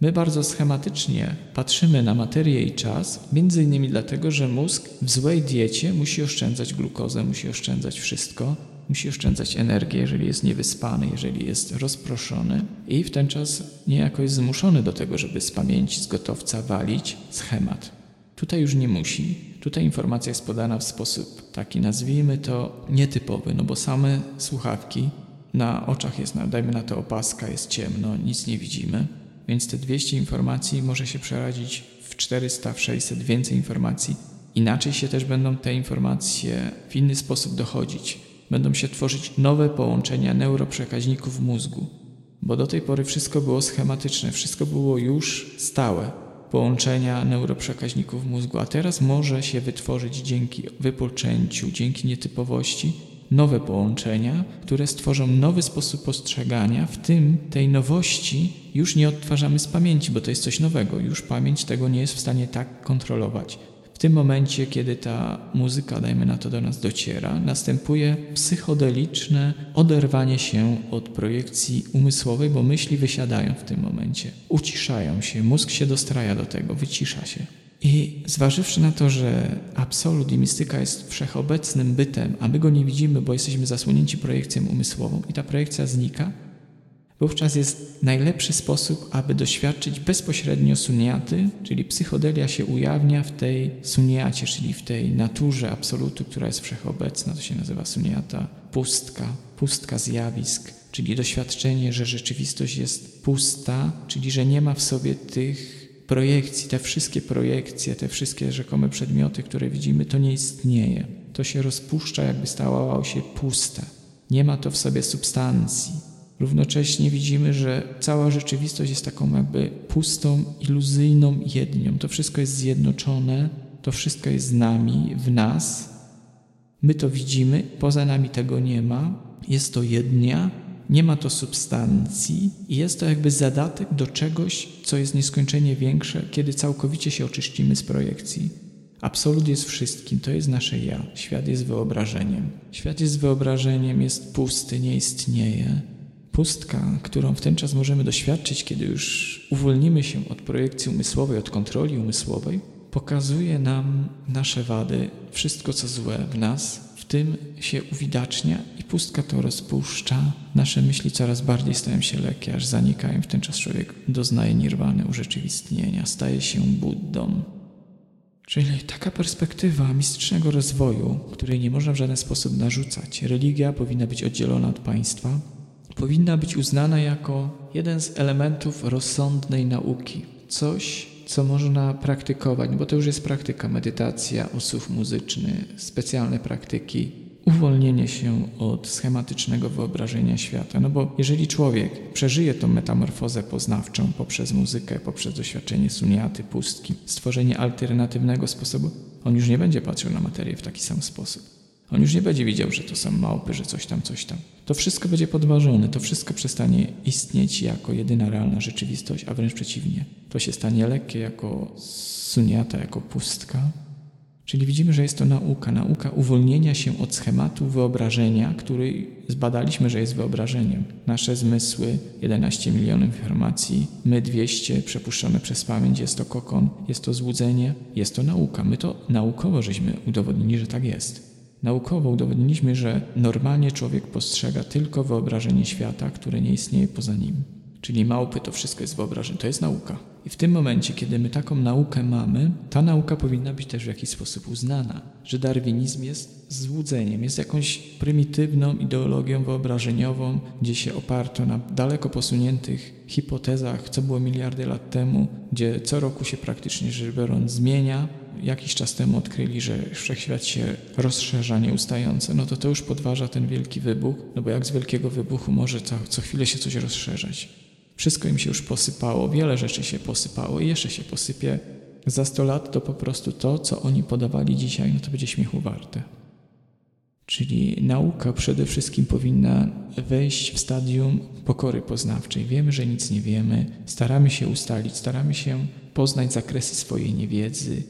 My bardzo schematycznie patrzymy na materię i czas, między innymi dlatego, że mózg w złej diecie musi oszczędzać glukozę, musi oszczędzać wszystko, musi oszczędzać energię, jeżeli jest niewyspany, jeżeli jest rozproszony i w ten czas niejako jest zmuszony do tego, żeby z pamięci, z gotowca walić schemat. Tutaj już nie musi. Tutaj informacja jest podana w sposób taki, nazwijmy to nietypowy, no bo same słuchawki, na oczach jest, dajmy na to opaska, jest ciemno, nic nie widzimy, więc te 200 informacji może się przeradzić w 400, w 600, więcej informacji. Inaczej się też będą te informacje w inny sposób dochodzić będą się tworzyć nowe połączenia neuroprzekaźników mózgu, bo do tej pory wszystko było schematyczne, wszystko było już stałe. Połączenia neuroprzekaźników mózgu, a teraz może się wytworzyć dzięki wypoczęciu, dzięki nietypowości nowe połączenia, które stworzą nowy sposób postrzegania, w tym tej nowości już nie odtwarzamy z pamięci, bo to jest coś nowego, już pamięć tego nie jest w stanie tak kontrolować. Tym momencie, kiedy ta muzyka, dajmy na to, do nas dociera, następuje psychodeliczne oderwanie się od projekcji umysłowej, bo myśli wysiadają w tym momencie, uciszają się, mózg się dostraja do tego, wycisza się. I zważywszy na to, że absolut i mistyka jest wszechobecnym bytem, a my go nie widzimy, bo jesteśmy zasłonięci projekcją umysłową i ta projekcja znika, Wówczas jest najlepszy sposób, aby doświadczyć bezpośrednio suniaty, czyli psychodelia się ujawnia w tej suniacie, czyli w tej naturze absolutu, która jest wszechobecna. To się nazywa suniata pustka, pustka zjawisk, czyli doświadczenie, że rzeczywistość jest pusta, czyli że nie ma w sobie tych projekcji, te wszystkie projekcje, te wszystkie rzekome przedmioty, które widzimy, to nie istnieje. To się rozpuszcza, jakby stawało się puste. Nie ma to w sobie substancji Równocześnie widzimy, że cała rzeczywistość jest taką jakby pustą, iluzyjną jednią. To wszystko jest zjednoczone, to wszystko jest z nami, w nas. My to widzimy, poza nami tego nie ma. Jest to jednia, nie ma to substancji i jest to jakby zadatek do czegoś, co jest nieskończenie większe, kiedy całkowicie się oczyścimy z projekcji. Absolut jest wszystkim, to jest nasze ja. Świat jest wyobrażeniem. Świat jest wyobrażeniem, jest pusty, nie istnieje. Pustka, którą w ten czas możemy doświadczyć, kiedy już uwolnimy się od projekcji umysłowej, od kontroli umysłowej, pokazuje nam nasze wady, wszystko co złe w nas, tym się uwidacznia i pustka to rozpuszcza. Nasze myśli coraz bardziej stają się lekkie, aż zanikają. W ten czas człowiek doznaje nirwany, urzeczywistnienia, staje się Buddą. Czyli taka perspektywa mistycznego rozwoju, której nie można w żaden sposób narzucać. Religia powinna być oddzielona od państwa, powinna być uznana jako jeden z elementów rozsądnej nauki. Coś, co można praktykować, bo to już jest praktyka, medytacja, osób muzyczny, specjalne praktyki, uwolnienie się od schematycznego wyobrażenia świata. No bo jeżeli człowiek przeżyje tą metamorfozę poznawczą poprzez muzykę, poprzez doświadczenie suniaty, pustki, stworzenie alternatywnego sposobu, on już nie będzie patrzył na materię w taki sam sposób. On już nie będzie widział, że to są małpy, że coś tam, coś tam. To wszystko będzie podważone, to wszystko przestanie istnieć jako jedyna realna rzeczywistość, a wręcz przeciwnie. To się stanie lekkie jako suniata, jako pustka Czyli widzimy, że jest to nauka, nauka uwolnienia się od schematu wyobrażenia, który zbadaliśmy, że jest wyobrażeniem. Nasze zmysły, 11 milionów informacji, my 200 przepuszczone przez pamięć, jest to kokon, jest to złudzenie, jest to nauka. My to naukowo żeśmy udowodnili, że tak jest. Naukowo udowodniliśmy, że normalnie człowiek postrzega tylko wyobrażenie świata, które nie istnieje poza nim. Czyli małpy to wszystko jest wyobrażenie, to jest nauka. I w tym momencie, kiedy my taką naukę mamy, ta nauka powinna być też w jakiś sposób uznana, że darwinizm jest złudzeniem, jest jakąś prymitywną ideologią wyobrażeniową, gdzie się oparto na daleko posuniętych hipotezach, co było miliardy lat temu, gdzie co roku się praktycznie rzecz biorąc zmienia. Jakiś czas temu odkryli, że wszechświat się rozszerza nieustająco, no to to już podważa ten wielki wybuch, no bo jak z wielkiego wybuchu może co, co chwilę się coś rozszerzać. Wszystko im się już posypało, wiele rzeczy się posypało i jeszcze się posypie. Za 100 lat to po prostu to, co oni podawali dzisiaj, no to będzie śmiechu warte. Czyli nauka przede wszystkim powinna wejść w stadium pokory poznawczej. Wiemy, że nic nie wiemy, staramy się ustalić, staramy się poznać zakresy swojej niewiedzy,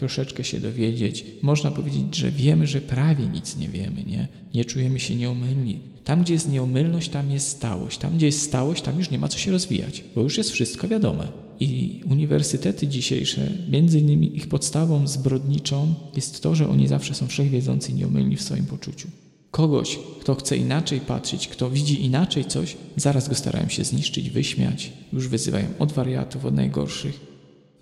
troszeczkę się dowiedzieć. Można powiedzieć, że wiemy, że prawie nic nie wiemy, nie? Nie czujemy się nieomylni. Tam, gdzie jest nieomylność, tam jest stałość. Tam, gdzie jest stałość, tam już nie ma co się rozwijać, bo już jest wszystko wiadome. I uniwersytety dzisiejsze, między innymi ich podstawą zbrodniczą jest to, że oni zawsze są wszechwiedzący i nieomylni w swoim poczuciu. Kogoś, kto chce inaczej patrzeć, kto widzi inaczej coś, zaraz go starają się zniszczyć, wyśmiać, już wyzywają od wariatów, od najgorszych.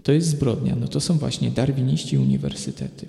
To jest zbrodnia, no to są właśnie darwiniści uniwersytety.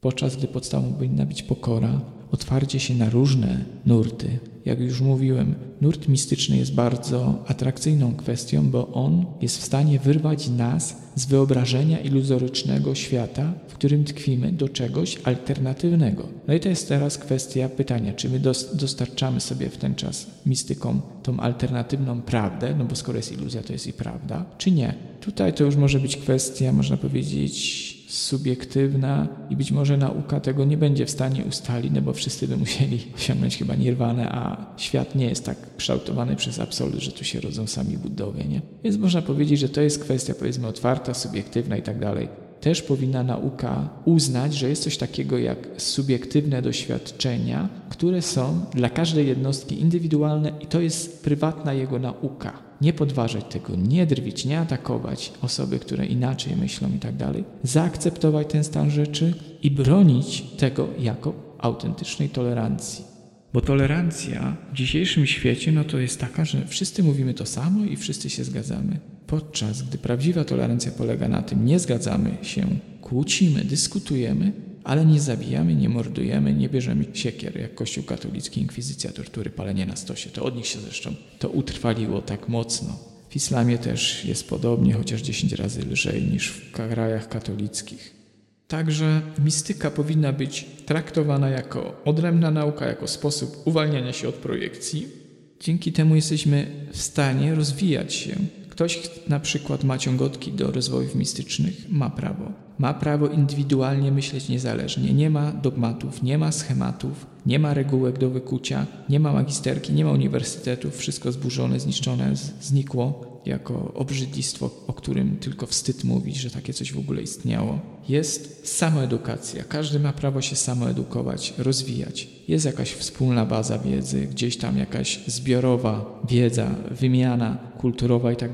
Podczas gdy podstawą powinna być pokora, otwarcie się na różne nurty. Jak już mówiłem, nurt mistyczny jest bardzo atrakcyjną kwestią, bo on jest w stanie wyrwać nas z wyobrażenia iluzorycznego świata, w którym tkwimy, do czegoś alternatywnego. No i to jest teraz kwestia pytania, czy my dostarczamy sobie w ten czas mistykom tą alternatywną prawdę, no bo skoro jest iluzja, to jest i prawda, czy nie. Tutaj to już może być kwestia, można powiedzieć, subiektywna i być może nauka tego nie będzie w stanie ustalić, no bo wszyscy by musieli osiągnąć chyba nirwanę, a świat nie jest tak kształtowany przez absolut, że tu się rodzą sami budowie, nie? Więc można powiedzieć, że to jest kwestia powiedzmy otwarta, subiektywna i tak dalej. Też powinna nauka uznać, że jest coś takiego jak subiektywne doświadczenia, które są dla każdej jednostki indywidualne i to jest prywatna jego nauka nie podważać tego, nie drwić, nie atakować osoby, które inaczej myślą i tak dalej, zaakceptować ten stan rzeczy i bronić tego jako autentycznej tolerancji. Bo tolerancja w dzisiejszym świecie no to jest taka, że wszyscy mówimy to samo i wszyscy się zgadzamy. Podczas gdy prawdziwa tolerancja polega na tym, nie zgadzamy się, kłócimy, dyskutujemy, ale nie zabijamy, nie mordujemy, nie bierzemy siekier, jak Kościół katolicki, inkwizycja, tortury, palenie na stosie. To od nich się zresztą to utrwaliło tak mocno. W islamie też jest podobnie, chociaż 10 razy lżej niż w krajach katolickich. Także mistyka powinna być traktowana jako odrębna nauka, jako sposób uwalniania się od projekcji. Dzięki temu jesteśmy w stanie rozwijać się. Ktoś na przykład ma ciągotki do rozwojów mistycznych, ma prawo ma prawo indywidualnie myśleć niezależnie. Nie ma dogmatów, nie ma schematów, nie ma regułek do wykucia, nie ma magisterki, nie ma uniwersytetów, wszystko zburzone, zniszczone, znikło jako obrzydlistwo, o którym tylko wstyd mówić, że takie coś w ogóle istniało. Jest samoedukacja. Każdy ma prawo się samoedukować, rozwijać. Jest jakaś wspólna baza wiedzy, gdzieś tam jakaś zbiorowa wiedza, wymiana kulturowa i tak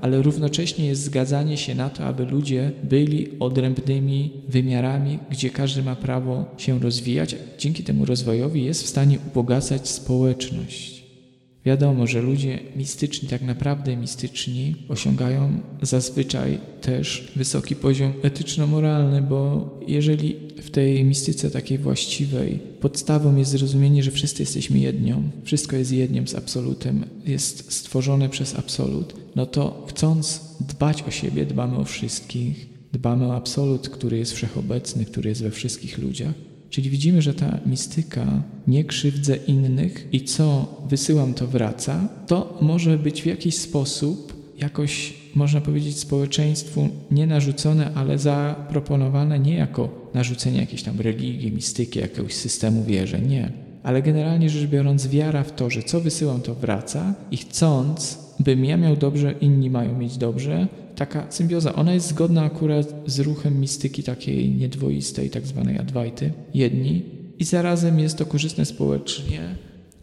ale równocześnie jest zgadzanie się na to, aby ludzie byli odrębnymi wymiarami, gdzie każdy ma prawo się rozwijać. Dzięki temu rozwojowi jest w stanie ubogacać społeczność. Wiadomo, że ludzie mistyczni, tak naprawdę mistyczni, osiągają zazwyczaj też wysoki poziom etyczno-moralny, bo jeżeli w tej mistyce takiej właściwej podstawą jest zrozumienie, że wszyscy jesteśmy jednią, wszystko jest jednym z absolutem, jest stworzone przez absolut, no to chcąc dbać o siebie, dbamy o wszystkich, dbamy o absolut, który jest wszechobecny, który jest we wszystkich ludziach, Czyli widzimy, że ta mistyka nie krzywdzę innych i co wysyłam, to wraca, to może być w jakiś sposób jakoś, można powiedzieć, społeczeństwu nie narzucone, ale zaproponowane nie jako narzucenie jakiejś tam religii, mistyki, jakiegoś systemu wierzeń, nie, ale generalnie rzecz biorąc, wiara w to, że co wysyłam, to wraca i chcąc, bym ja miał dobrze, inni mają mieć dobrze, taka symbioza, ona jest zgodna akurat z ruchem mistyki takiej niedwoistej, tak zwanej Adwajty, jedni, i zarazem jest to korzystne społecznie,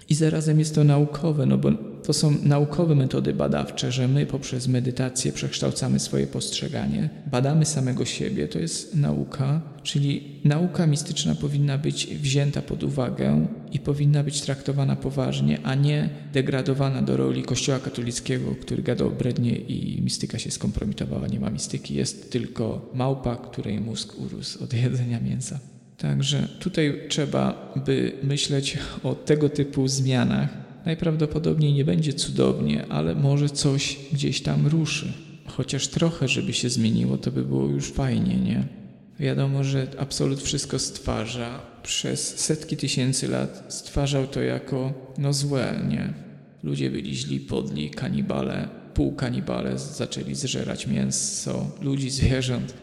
i zarazem jest to naukowe, no bo to są naukowe metody badawcze, że my poprzez medytację przekształcamy swoje postrzeganie, badamy samego siebie, to jest nauka, czyli nauka mistyczna powinna być wzięta pod uwagę i powinna być traktowana poważnie, a nie degradowana do roli Kościoła katolickiego, który gadał brednie i mistyka się skompromitowała. Nie ma mistyki, jest tylko małpa, której mózg urósł od jedzenia mięsa. Także tutaj trzeba by myśleć o tego typu zmianach. Najprawdopodobniej nie będzie cudownie, ale może coś gdzieś tam ruszy. Chociaż trochę, żeby się zmieniło, to by było już fajnie, nie? Wiadomo, że absolut wszystko stwarza. Przez setki tysięcy lat stwarzał to jako no złe, nie? Ludzie byli źli, podli, kanibale, półkanibale zaczęli zżerać mięso ludzi, zwierząt.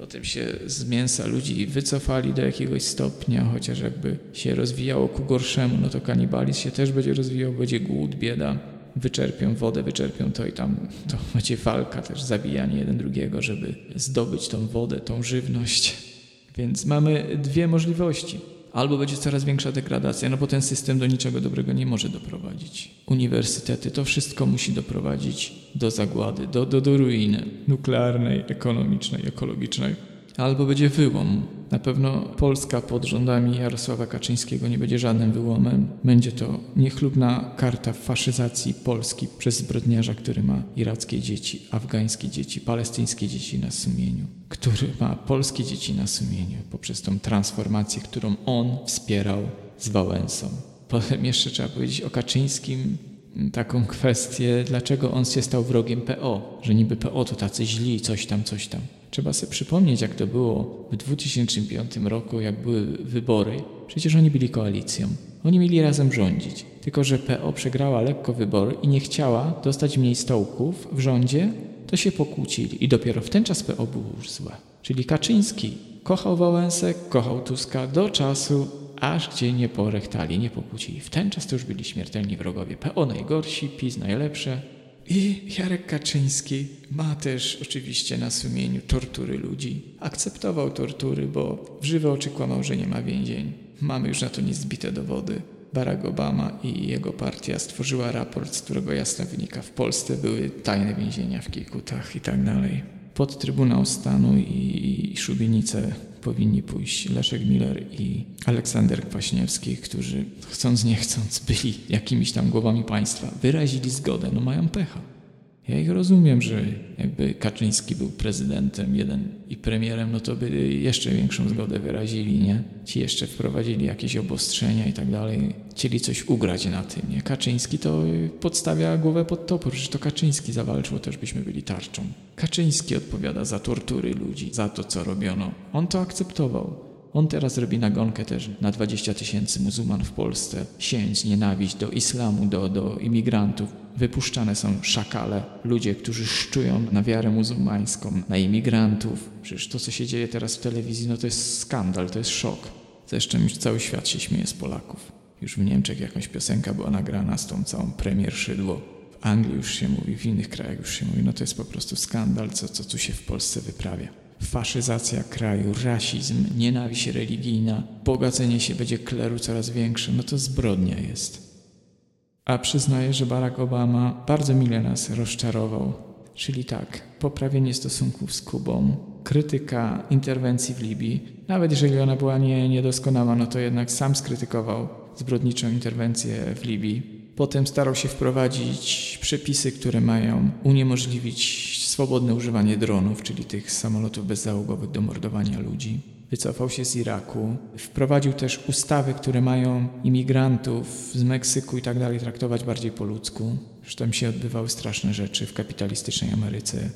Potem się z mięsa ludzi wycofali do jakiegoś stopnia, chociaż jakby się rozwijało ku gorszemu, no to kanibalizm się też będzie rozwijał, będzie głód, bieda, wyczerpią wodę, wyczerpią to i tam to będzie walka, też zabijanie jeden drugiego, żeby zdobyć tą wodę, tą żywność. Więc mamy dwie możliwości. Albo będzie coraz większa degradacja, no bo ten system do niczego dobrego nie może doprowadzić. Uniwersytety to wszystko musi doprowadzić do zagłady, do, do, do ruiny nuklearnej, ekonomicznej, ekologicznej. Albo będzie wyłom. Na pewno Polska pod rządami Jarosława Kaczyńskiego nie będzie żadnym wyłomem. Będzie to niechlubna karta faszyzacji Polski przez zbrodniarza, który ma irackie dzieci, afgańskie dzieci, palestyńskie dzieci na sumieniu, który ma polskie dzieci na sumieniu poprzez tą transformację, którą on wspierał z Wałęsą. Potem jeszcze trzeba powiedzieć o Kaczyńskim, taką kwestię, dlaczego on się stał wrogiem PO, że niby PO to tacy źli, coś tam, coś tam. Trzeba sobie przypomnieć, jak to było w 2005 roku, jak były wybory. Przecież oni byli koalicją. Oni mieli razem rządzić. Tylko, że PO przegrała lekko wybory i nie chciała dostać mniej stołków w rządzie, to się pokłócili. I dopiero w ten czas PO było już złe. Czyli Kaczyński kochał Wałęsę, kochał Tuska do czasu, aż gdzie nie porechtali, nie pokłócili. W ten czas to już byli śmiertelni wrogowie. PO najgorsi, PiS najlepsze. I Jarek Kaczyński ma też oczywiście na sumieniu tortury ludzi. Akceptował tortury, bo w żywe oczy kłamał, że nie ma więzień. Mamy już na to niezbite dowody. Barack Obama i jego partia stworzyła raport, z którego jasno wynika, w Polsce były tajne więzienia w Kiekutach i tak dalej. Pod Trybunał Stanu i, i szubienicę powinni pójść Leszek Miller i Aleksander Kwaśniewski, którzy chcąc nie chcąc byli jakimiś tam głowami państwa, wyrazili zgodę, no mają pecha. Ja ich rozumiem, że jakby Kaczyński był prezydentem jeden i premierem, no to by jeszcze większą zgodę wyrazili, nie? Ci jeszcze wprowadzili jakieś obostrzenia i tak dalej. Chcieli coś ugrać na tym, nie? Kaczyński to podstawia głowę pod topór, że to Kaczyński zawalczył, też byśmy byli tarczą. Kaczyński odpowiada za tortury ludzi, za to, co robiono. On to akceptował. On teraz robi nagonkę też na 20 tysięcy muzułman w Polsce. Sięć, nienawiść do islamu, do, do imigrantów. Wypuszczane są szakale, ludzie, którzy szczują na wiarę muzułmańską, na imigrantów. Przecież to, co się dzieje teraz w telewizji, no to jest skandal, to jest szok. Zresztą już cały świat się śmieje z Polaków. Już w Niemczech jakąś piosenka była nagrana z tą całą premier Szydło. W Anglii już się mówi, w innych krajach już się mówi. No to jest po prostu skandal, co, co tu się w Polsce wyprawia faszyzacja kraju, rasizm, nienawiść religijna, bogacenie się będzie kleru coraz większe, no to zbrodnia jest. A przyznaję, że Barack Obama bardzo mile nas rozczarował. Czyli tak, poprawienie stosunków z Kubą, krytyka interwencji w Libii, nawet jeżeli ona była nie, niedoskonała, no to jednak sam skrytykował zbrodniczą interwencję w Libii. Potem starał się wprowadzić przepisy, które mają uniemożliwić swobodne używanie dronów, czyli tych samolotów bezzałogowych do mordowania ludzi. Wycofał się z Iraku. Wprowadził też ustawy, które mają imigrantów z Meksyku i tak dalej traktować bardziej po ludzku. Zresztą się odbywały straszne rzeczy w kapitalistycznej Ameryce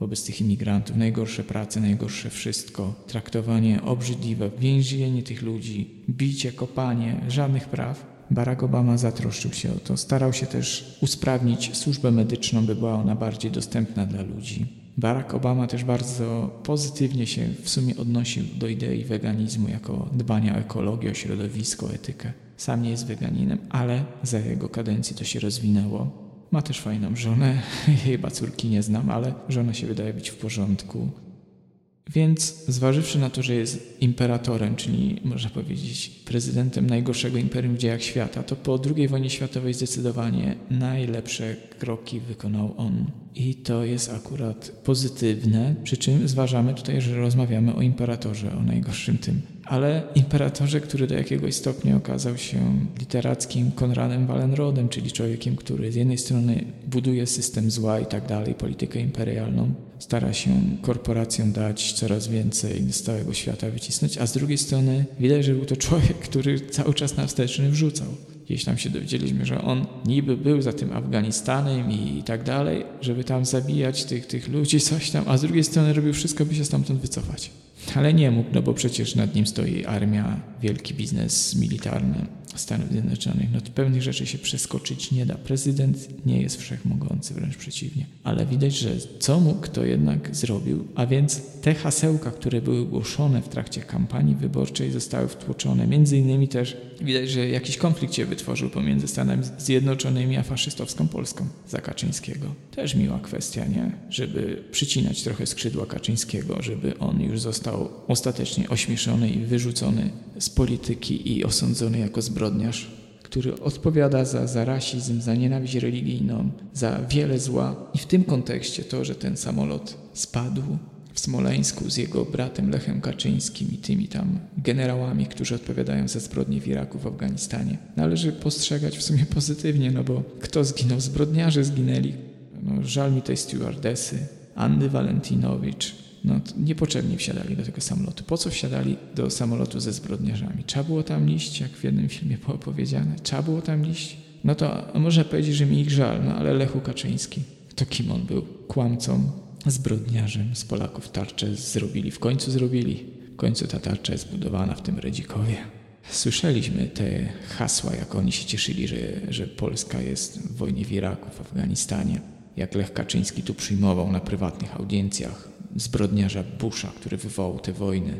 wobec tych imigrantów. Najgorsze prace, najgorsze wszystko. Traktowanie obrzydliwe, więzienie tych ludzi, bicie, kopanie, żadnych praw. Barack Obama zatroszczył się o to. Starał się też usprawnić służbę medyczną, by była ona bardziej dostępna dla ludzi. Barack Obama też bardzo pozytywnie się w sumie odnosił do idei weganizmu jako dbania o ekologię, o środowisko, etykę. Sam nie jest weganinem, ale za jego kadencji to się rozwinęło. Ma też fajną żonę, chyba córki nie znam, ale żona się wydaje być w porządku. Więc zważywszy na to, że jest imperatorem, czyli można powiedzieć prezydentem najgorszego imperium w dziejach świata, to po II wojnie światowej zdecydowanie najlepsze kroki wykonał on. I to jest akurat pozytywne, przy czym zważamy tutaj, że rozmawiamy o imperatorze, o najgorszym tym. Ale imperatorze, który do jakiegoś stopnia okazał się literackim Konradem Wallenrodem, czyli człowiekiem, który z jednej strony buduje system zła i tak dalej, politykę imperialną, stara się korporacjom dać coraz więcej z całego świata wycisnąć, a z drugiej strony widać, że był to człowiek, który cały czas na wsteczny wrzucał. Gdzieś tam się dowiedzieliśmy, że on niby był za tym Afganistanem i, i tak dalej, żeby tam zabijać tych, tych ludzi, coś tam, a z drugiej strony robił wszystko, by się stamtąd wycofać. Ale nie mógł, no bo przecież nad nim stoi armia, wielki biznes militarny Stanów Zjednoczonych. No to pewnych rzeczy się przeskoczyć nie da. Prezydent nie jest wszechmogący, wręcz przeciwnie. Ale widać, że co mógł, to jednak zrobił. A więc te hasełka, które były głoszone w trakcie kampanii wyborczej zostały wtłoczone. Między innymi też widać, że jakiś konflikt się wytworzył pomiędzy Stanami Zjednoczonymi a faszystowską Polską za Kaczyńskiego. Też miła kwestia, nie? Żeby przycinać trochę skrzydła Kaczyńskiego, żeby on już został ostatecznie ośmieszony i wyrzucony z polityki i osądzony jako zbrodniarz, który odpowiada za, za rasizm, za nienawiść religijną, za wiele zła. I w tym kontekście to, że ten samolot spadł w Smoleńsku z jego bratem Lechem Kaczyńskim i tymi tam generałami, którzy odpowiadają za zbrodnie w Iraku, w Afganistanie. Należy postrzegać w sumie pozytywnie, no bo kto zginął? Zbrodniarze zginęli. No, żal mi tej stewardesy, Anny Walentinowicz, no, niepotrzebnie wsiadali do tego samolotu. Po co wsiadali do samolotu ze zbrodniarzami? Trzeba było tam liść, jak w jednym filmie było powiedziane. Trzeba było tam liść. No to można powiedzieć, że mi ich żal, no ale Lechu Kaczyński, to kim on był? Kłamcą, zbrodniarzem z Polaków tarczę zrobili. W końcu zrobili. W końcu ta tarcza jest budowana w tym Redzikowie. Słyszeliśmy te hasła, jak oni się cieszyli, że, że Polska jest w wojnie w Iraku, w Afganistanie. Jak Lech Kaczyński tu przyjmował na prywatnych audiencjach zbrodniarza Busha, który wywołał tę wojnę.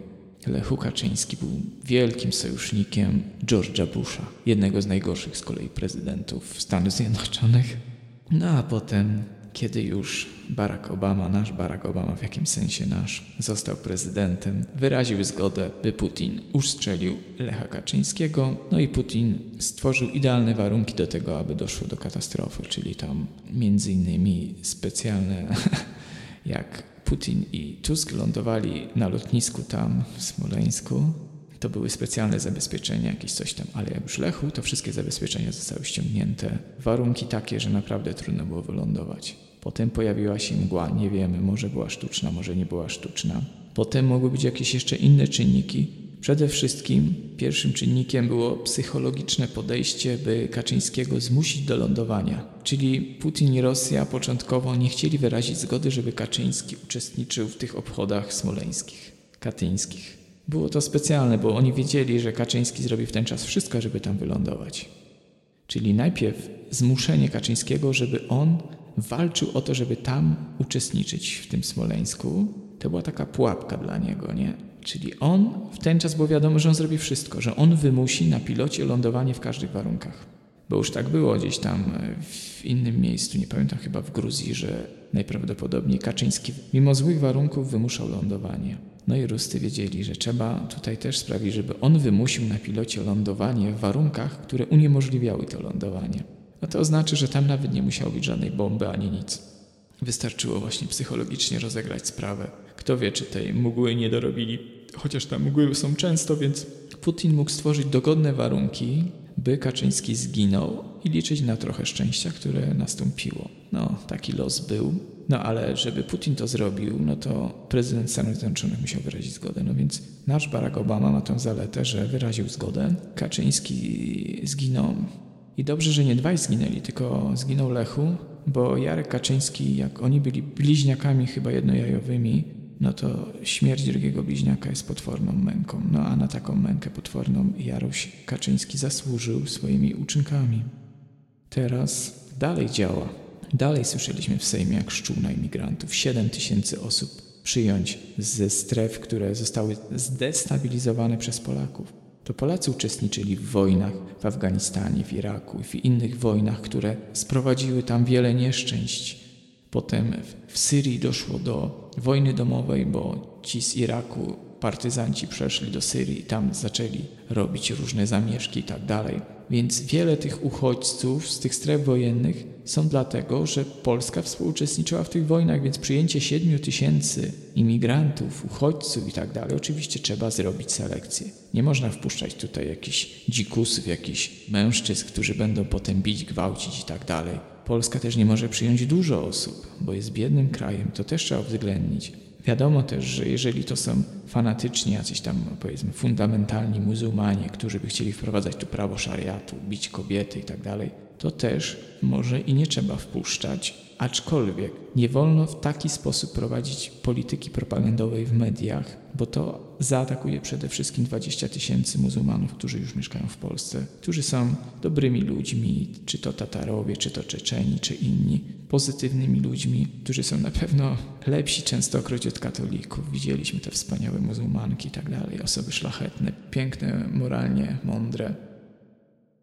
Lechu Kaczyński był wielkim sojusznikiem George'a Busha, jednego z najgorszych z kolei prezydentów Stanów Zjednoczonych. No a potem, kiedy już Barack Obama, nasz Barack Obama, w jakimś sensie nasz, został prezydentem, wyraził zgodę, by Putin ustrzelił Lecha Kaczyńskiego, no i Putin stworzył idealne warunki do tego, aby doszło do katastrofy, czyli tam między innymi specjalne jak Putin i Tusk lądowali na lotnisku tam w Smoleńsku, to były specjalne zabezpieczenia, jakieś coś tam, ale jak już Lechu, to wszystkie zabezpieczenia zostały ściągnięte. Warunki takie, że naprawdę trudno było wylądować. Potem pojawiła się mgła, nie wiemy, może była sztuczna, może nie była sztuczna. Potem mogły być jakieś jeszcze inne czynniki, Przede wszystkim pierwszym czynnikiem było psychologiczne podejście, by Kaczyńskiego zmusić do lądowania. Czyli Putin i Rosja początkowo nie chcieli wyrazić zgody, żeby Kaczyński uczestniczył w tych obchodach smoleńskich, katyńskich. Było to specjalne, bo oni wiedzieli, że Kaczyński zrobi w ten czas wszystko, żeby tam wylądować. Czyli najpierw zmuszenie Kaczyńskiego, żeby on walczył o to, żeby tam uczestniczyć w tym Smoleńsku. To była taka pułapka dla niego, nie? Czyli on w ten czas było wiadomo, że on zrobi wszystko, że on wymusi na pilocie lądowanie w każdych warunkach. Bo już tak było gdzieś tam e, w innym miejscu, nie pamiętam chyba w Gruzji, że najprawdopodobniej Kaczyński mimo złych warunków wymuszał lądowanie. No i Rusty wiedzieli, że trzeba tutaj też sprawić, żeby on wymusił na pilocie lądowanie w warunkach, które uniemożliwiały to lądowanie. No to oznacza, że tam nawet nie musiało być żadnej bomby ani nic. Wystarczyło właśnie psychologicznie rozegrać sprawę. Kto wie, czy tej mgły nie dorobili, chociaż tam mgły są często, więc Putin mógł stworzyć dogodne warunki, by Kaczyński zginął i liczyć na trochę szczęścia, które nastąpiło. No, taki los był. No ale żeby Putin to zrobił, no to prezydent Stanów Zjednoczonych musiał wyrazić zgodę. No więc nasz Barack Obama ma tą zaletę, że wyraził zgodę. Kaczyński zginął. I dobrze, że nie dwaj zginęli, tylko zginął Lechu, bo Jarek Kaczyński, jak oni byli bliźniakami chyba jednojajowymi, no to śmierć drugiego bliźniaka jest potworną męką. No a na taką mękę potworną Jaruś Kaczyński zasłużył swoimi uczynkami. Teraz dalej działa. Dalej słyszeliśmy w Sejmie, jak szczuł na imigrantów. 7 tysięcy osób przyjąć ze stref, które zostały zdestabilizowane przez Polaków. To Polacy uczestniczyli w wojnach w Afganistanie, w Iraku i w innych wojnach, które sprowadziły tam wiele nieszczęść. Potem w Syrii doszło do wojny domowej, bo ci z Iraku partyzanci przeszli do Syrii, tam zaczęli robić różne zamieszki i tak dalej. Więc wiele tych uchodźców z tych stref wojennych są dlatego, że Polska współuczestniczyła w tych wojnach, więc przyjęcie 7 tysięcy imigrantów, uchodźców i tak dalej, oczywiście trzeba zrobić selekcję. Nie można wpuszczać tutaj jakichś dzikusów, jakichś mężczyzn, którzy będą potem bić, gwałcić i tak dalej. Polska też nie może przyjąć dużo osób, bo jest biednym krajem, to też trzeba uwzględnić. Wiadomo też, że jeżeli to są fanatyczni, jacyś tam powiedzmy fundamentalni muzułmanie, którzy by chcieli wprowadzać tu prawo szariatu, bić kobiety i tak to też może i nie trzeba wpuszczać, aczkolwiek nie wolno w taki sposób prowadzić polityki propagandowej w mediach, bo to zaatakuje przede wszystkim 20 tysięcy muzułmanów, którzy już mieszkają w Polsce, którzy są dobrymi ludźmi, czy to Tatarowie, czy to Czeczeni, czy inni, pozytywnymi ludźmi, którzy są na pewno lepsi częstokroć od katolików. Widzieliśmy te wspaniałe muzułmanki i tak dalej, osoby szlachetne, piękne, moralnie, mądre.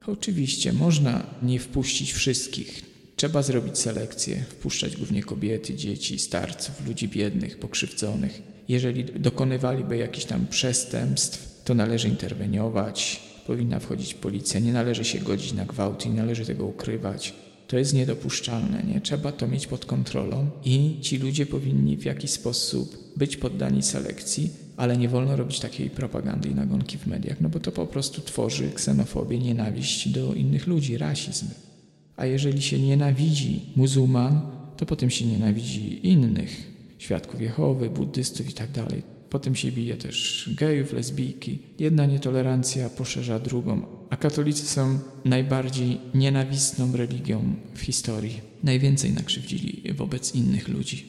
Oczywiście można nie wpuścić wszystkich. Trzeba zrobić selekcję, wpuszczać głównie kobiety, dzieci, starców, ludzi biednych, pokrzywdzonych. Jeżeli dokonywaliby jakichś tam przestępstw, to należy interweniować, powinna wchodzić policja, nie należy się godzić na gwałt, nie należy tego ukrywać. To jest niedopuszczalne, nie? Trzeba to mieć pod kontrolą i ci ludzie powinni w jakiś sposób być poddani selekcji, ale nie wolno robić takiej propagandy i nagonki w mediach, no bo to po prostu tworzy ksenofobię, nienawiść do innych ludzi, rasizm. A jeżeli się nienawidzi muzułman, to potem się nienawidzi innych, świadków Jehowy, buddystów i tak. Potem się bije też gejów, lesbijki. Jedna nietolerancja poszerza drugą, a katolicy są najbardziej nienawistną religią w historii. Najwięcej nakrzywdzili wobec innych ludzi.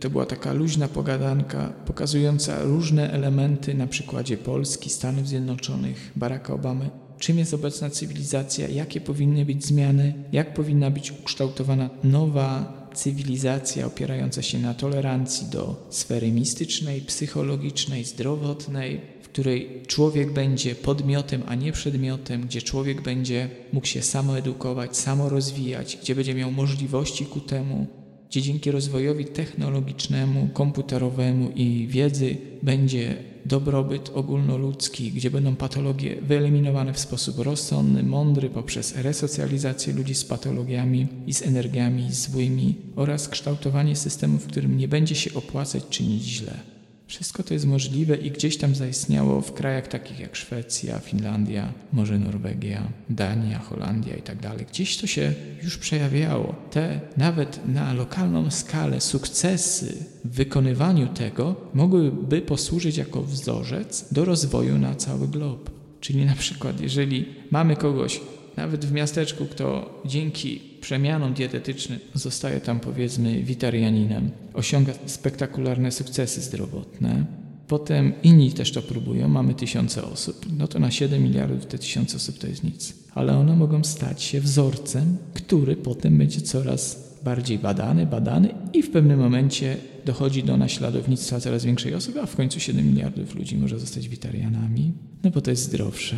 To była taka luźna pogadanka pokazująca różne elementy na przykładzie Polski, Stanów Zjednoczonych, Baracka Obamy. Czym jest obecna cywilizacja, jakie powinny być zmiany, jak powinna być ukształtowana nowa cywilizacja opierająca się na tolerancji do sfery mistycznej, psychologicznej, zdrowotnej, w której człowiek będzie podmiotem, a nie przedmiotem, gdzie człowiek będzie mógł się samoedukować, samorozwijać, gdzie będzie miał możliwości ku temu, gdzie dzięki rozwojowi technologicznemu, komputerowemu i wiedzy będzie dobrobyt ogólnoludzki, gdzie będą patologie wyeliminowane w sposób rozsądny, mądry poprzez resocjalizację ludzi z patologiami i z energiami złymi oraz kształtowanie systemu, w którym nie będzie się opłacać czynić źle. Wszystko to jest możliwe i gdzieś tam zaistniało w krajach takich jak Szwecja, Finlandia, może Norwegia, Dania, Holandia i tak. Gdzieś to się już przejawiało. Te nawet na lokalną skalę sukcesy w wykonywaniu tego mogłyby posłużyć jako wzorzec do rozwoju na cały glob. Czyli na przykład, jeżeli mamy kogoś nawet w miasteczku, kto dzięki przemianom dietetycznym zostaje tam powiedzmy witarianinem, osiąga spektakularne sukcesy zdrowotne, potem inni też to próbują, mamy tysiące osób, no to na 7 miliardów te tysiące osób to jest nic. Ale one mogą stać się wzorcem, który potem będzie coraz bardziej badany, badany i w pewnym momencie dochodzi do naśladownictwa coraz większej osoby, a w końcu 7 miliardów ludzi może zostać witarianami, no bo to jest zdrowsze.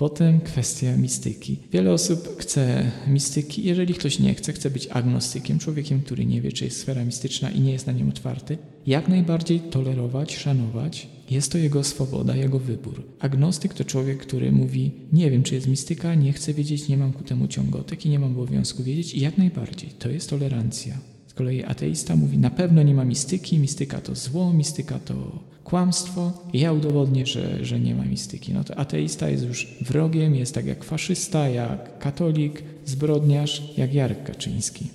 Potem kwestia mistyki. Wiele osób chce mistyki. Jeżeli ktoś nie chce, chce być agnostykiem, człowiekiem, który nie wie, czy jest sfera mistyczna i nie jest na nim otwarty, jak najbardziej tolerować, szanować. Jest to jego swoboda, jego wybór. Agnostyk to człowiek, który mówi: Nie wiem, czy jest mistyka, nie chcę wiedzieć, nie mam ku temu ciągotek i nie mam obowiązku wiedzieć, i jak najbardziej. To jest tolerancja. Kolei ateista mówi: Na pewno nie ma mistyki, mistyka to zło, mistyka to kłamstwo ja udowodnię, że, że nie ma mistyki. No to ateista jest już wrogiem, jest tak jak faszysta, jak katolik, zbrodniarz, jak Jarek Kaczyński.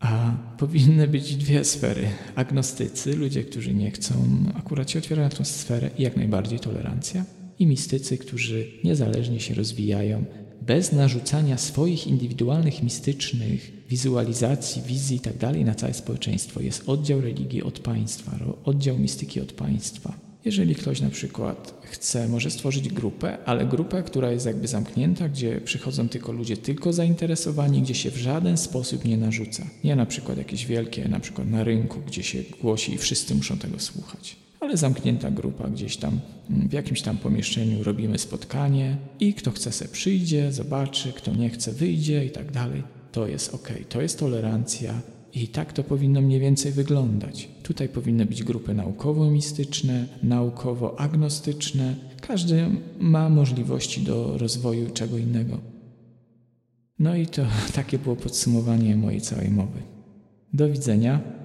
A powinny być dwie sfery. Agnostycy, ludzie, którzy nie chcą akurat się otwierać na tę sferę i jak najbardziej tolerancja. I mistycy, którzy niezależnie się rozwijają, bez narzucania swoich indywidualnych, mistycznych wizualizacji, wizji itd. Tak na całe społeczeństwo. Jest oddział religii od państwa, oddział mistyki od państwa. Jeżeli ktoś na przykład chce, może stworzyć grupę, ale grupę, która jest jakby zamknięta, gdzie przychodzą tylko ludzie tylko zainteresowani, gdzie się w żaden sposób nie narzuca. Nie na przykład jakieś wielkie, na przykład na rynku, gdzie się głosi i wszyscy muszą tego słuchać. Ale zamknięta grupa gdzieś tam w jakimś tam pomieszczeniu robimy spotkanie i kto chce se przyjdzie, zobaczy, kto nie chce wyjdzie i tak dalej. To jest ok, to jest tolerancja, i tak to powinno mniej więcej wyglądać. Tutaj powinny być grupy naukowo-mistyczne, naukowo-agnostyczne. Każdy ma możliwości do rozwoju czego innego. No i to takie było podsumowanie mojej całej mowy. Do widzenia.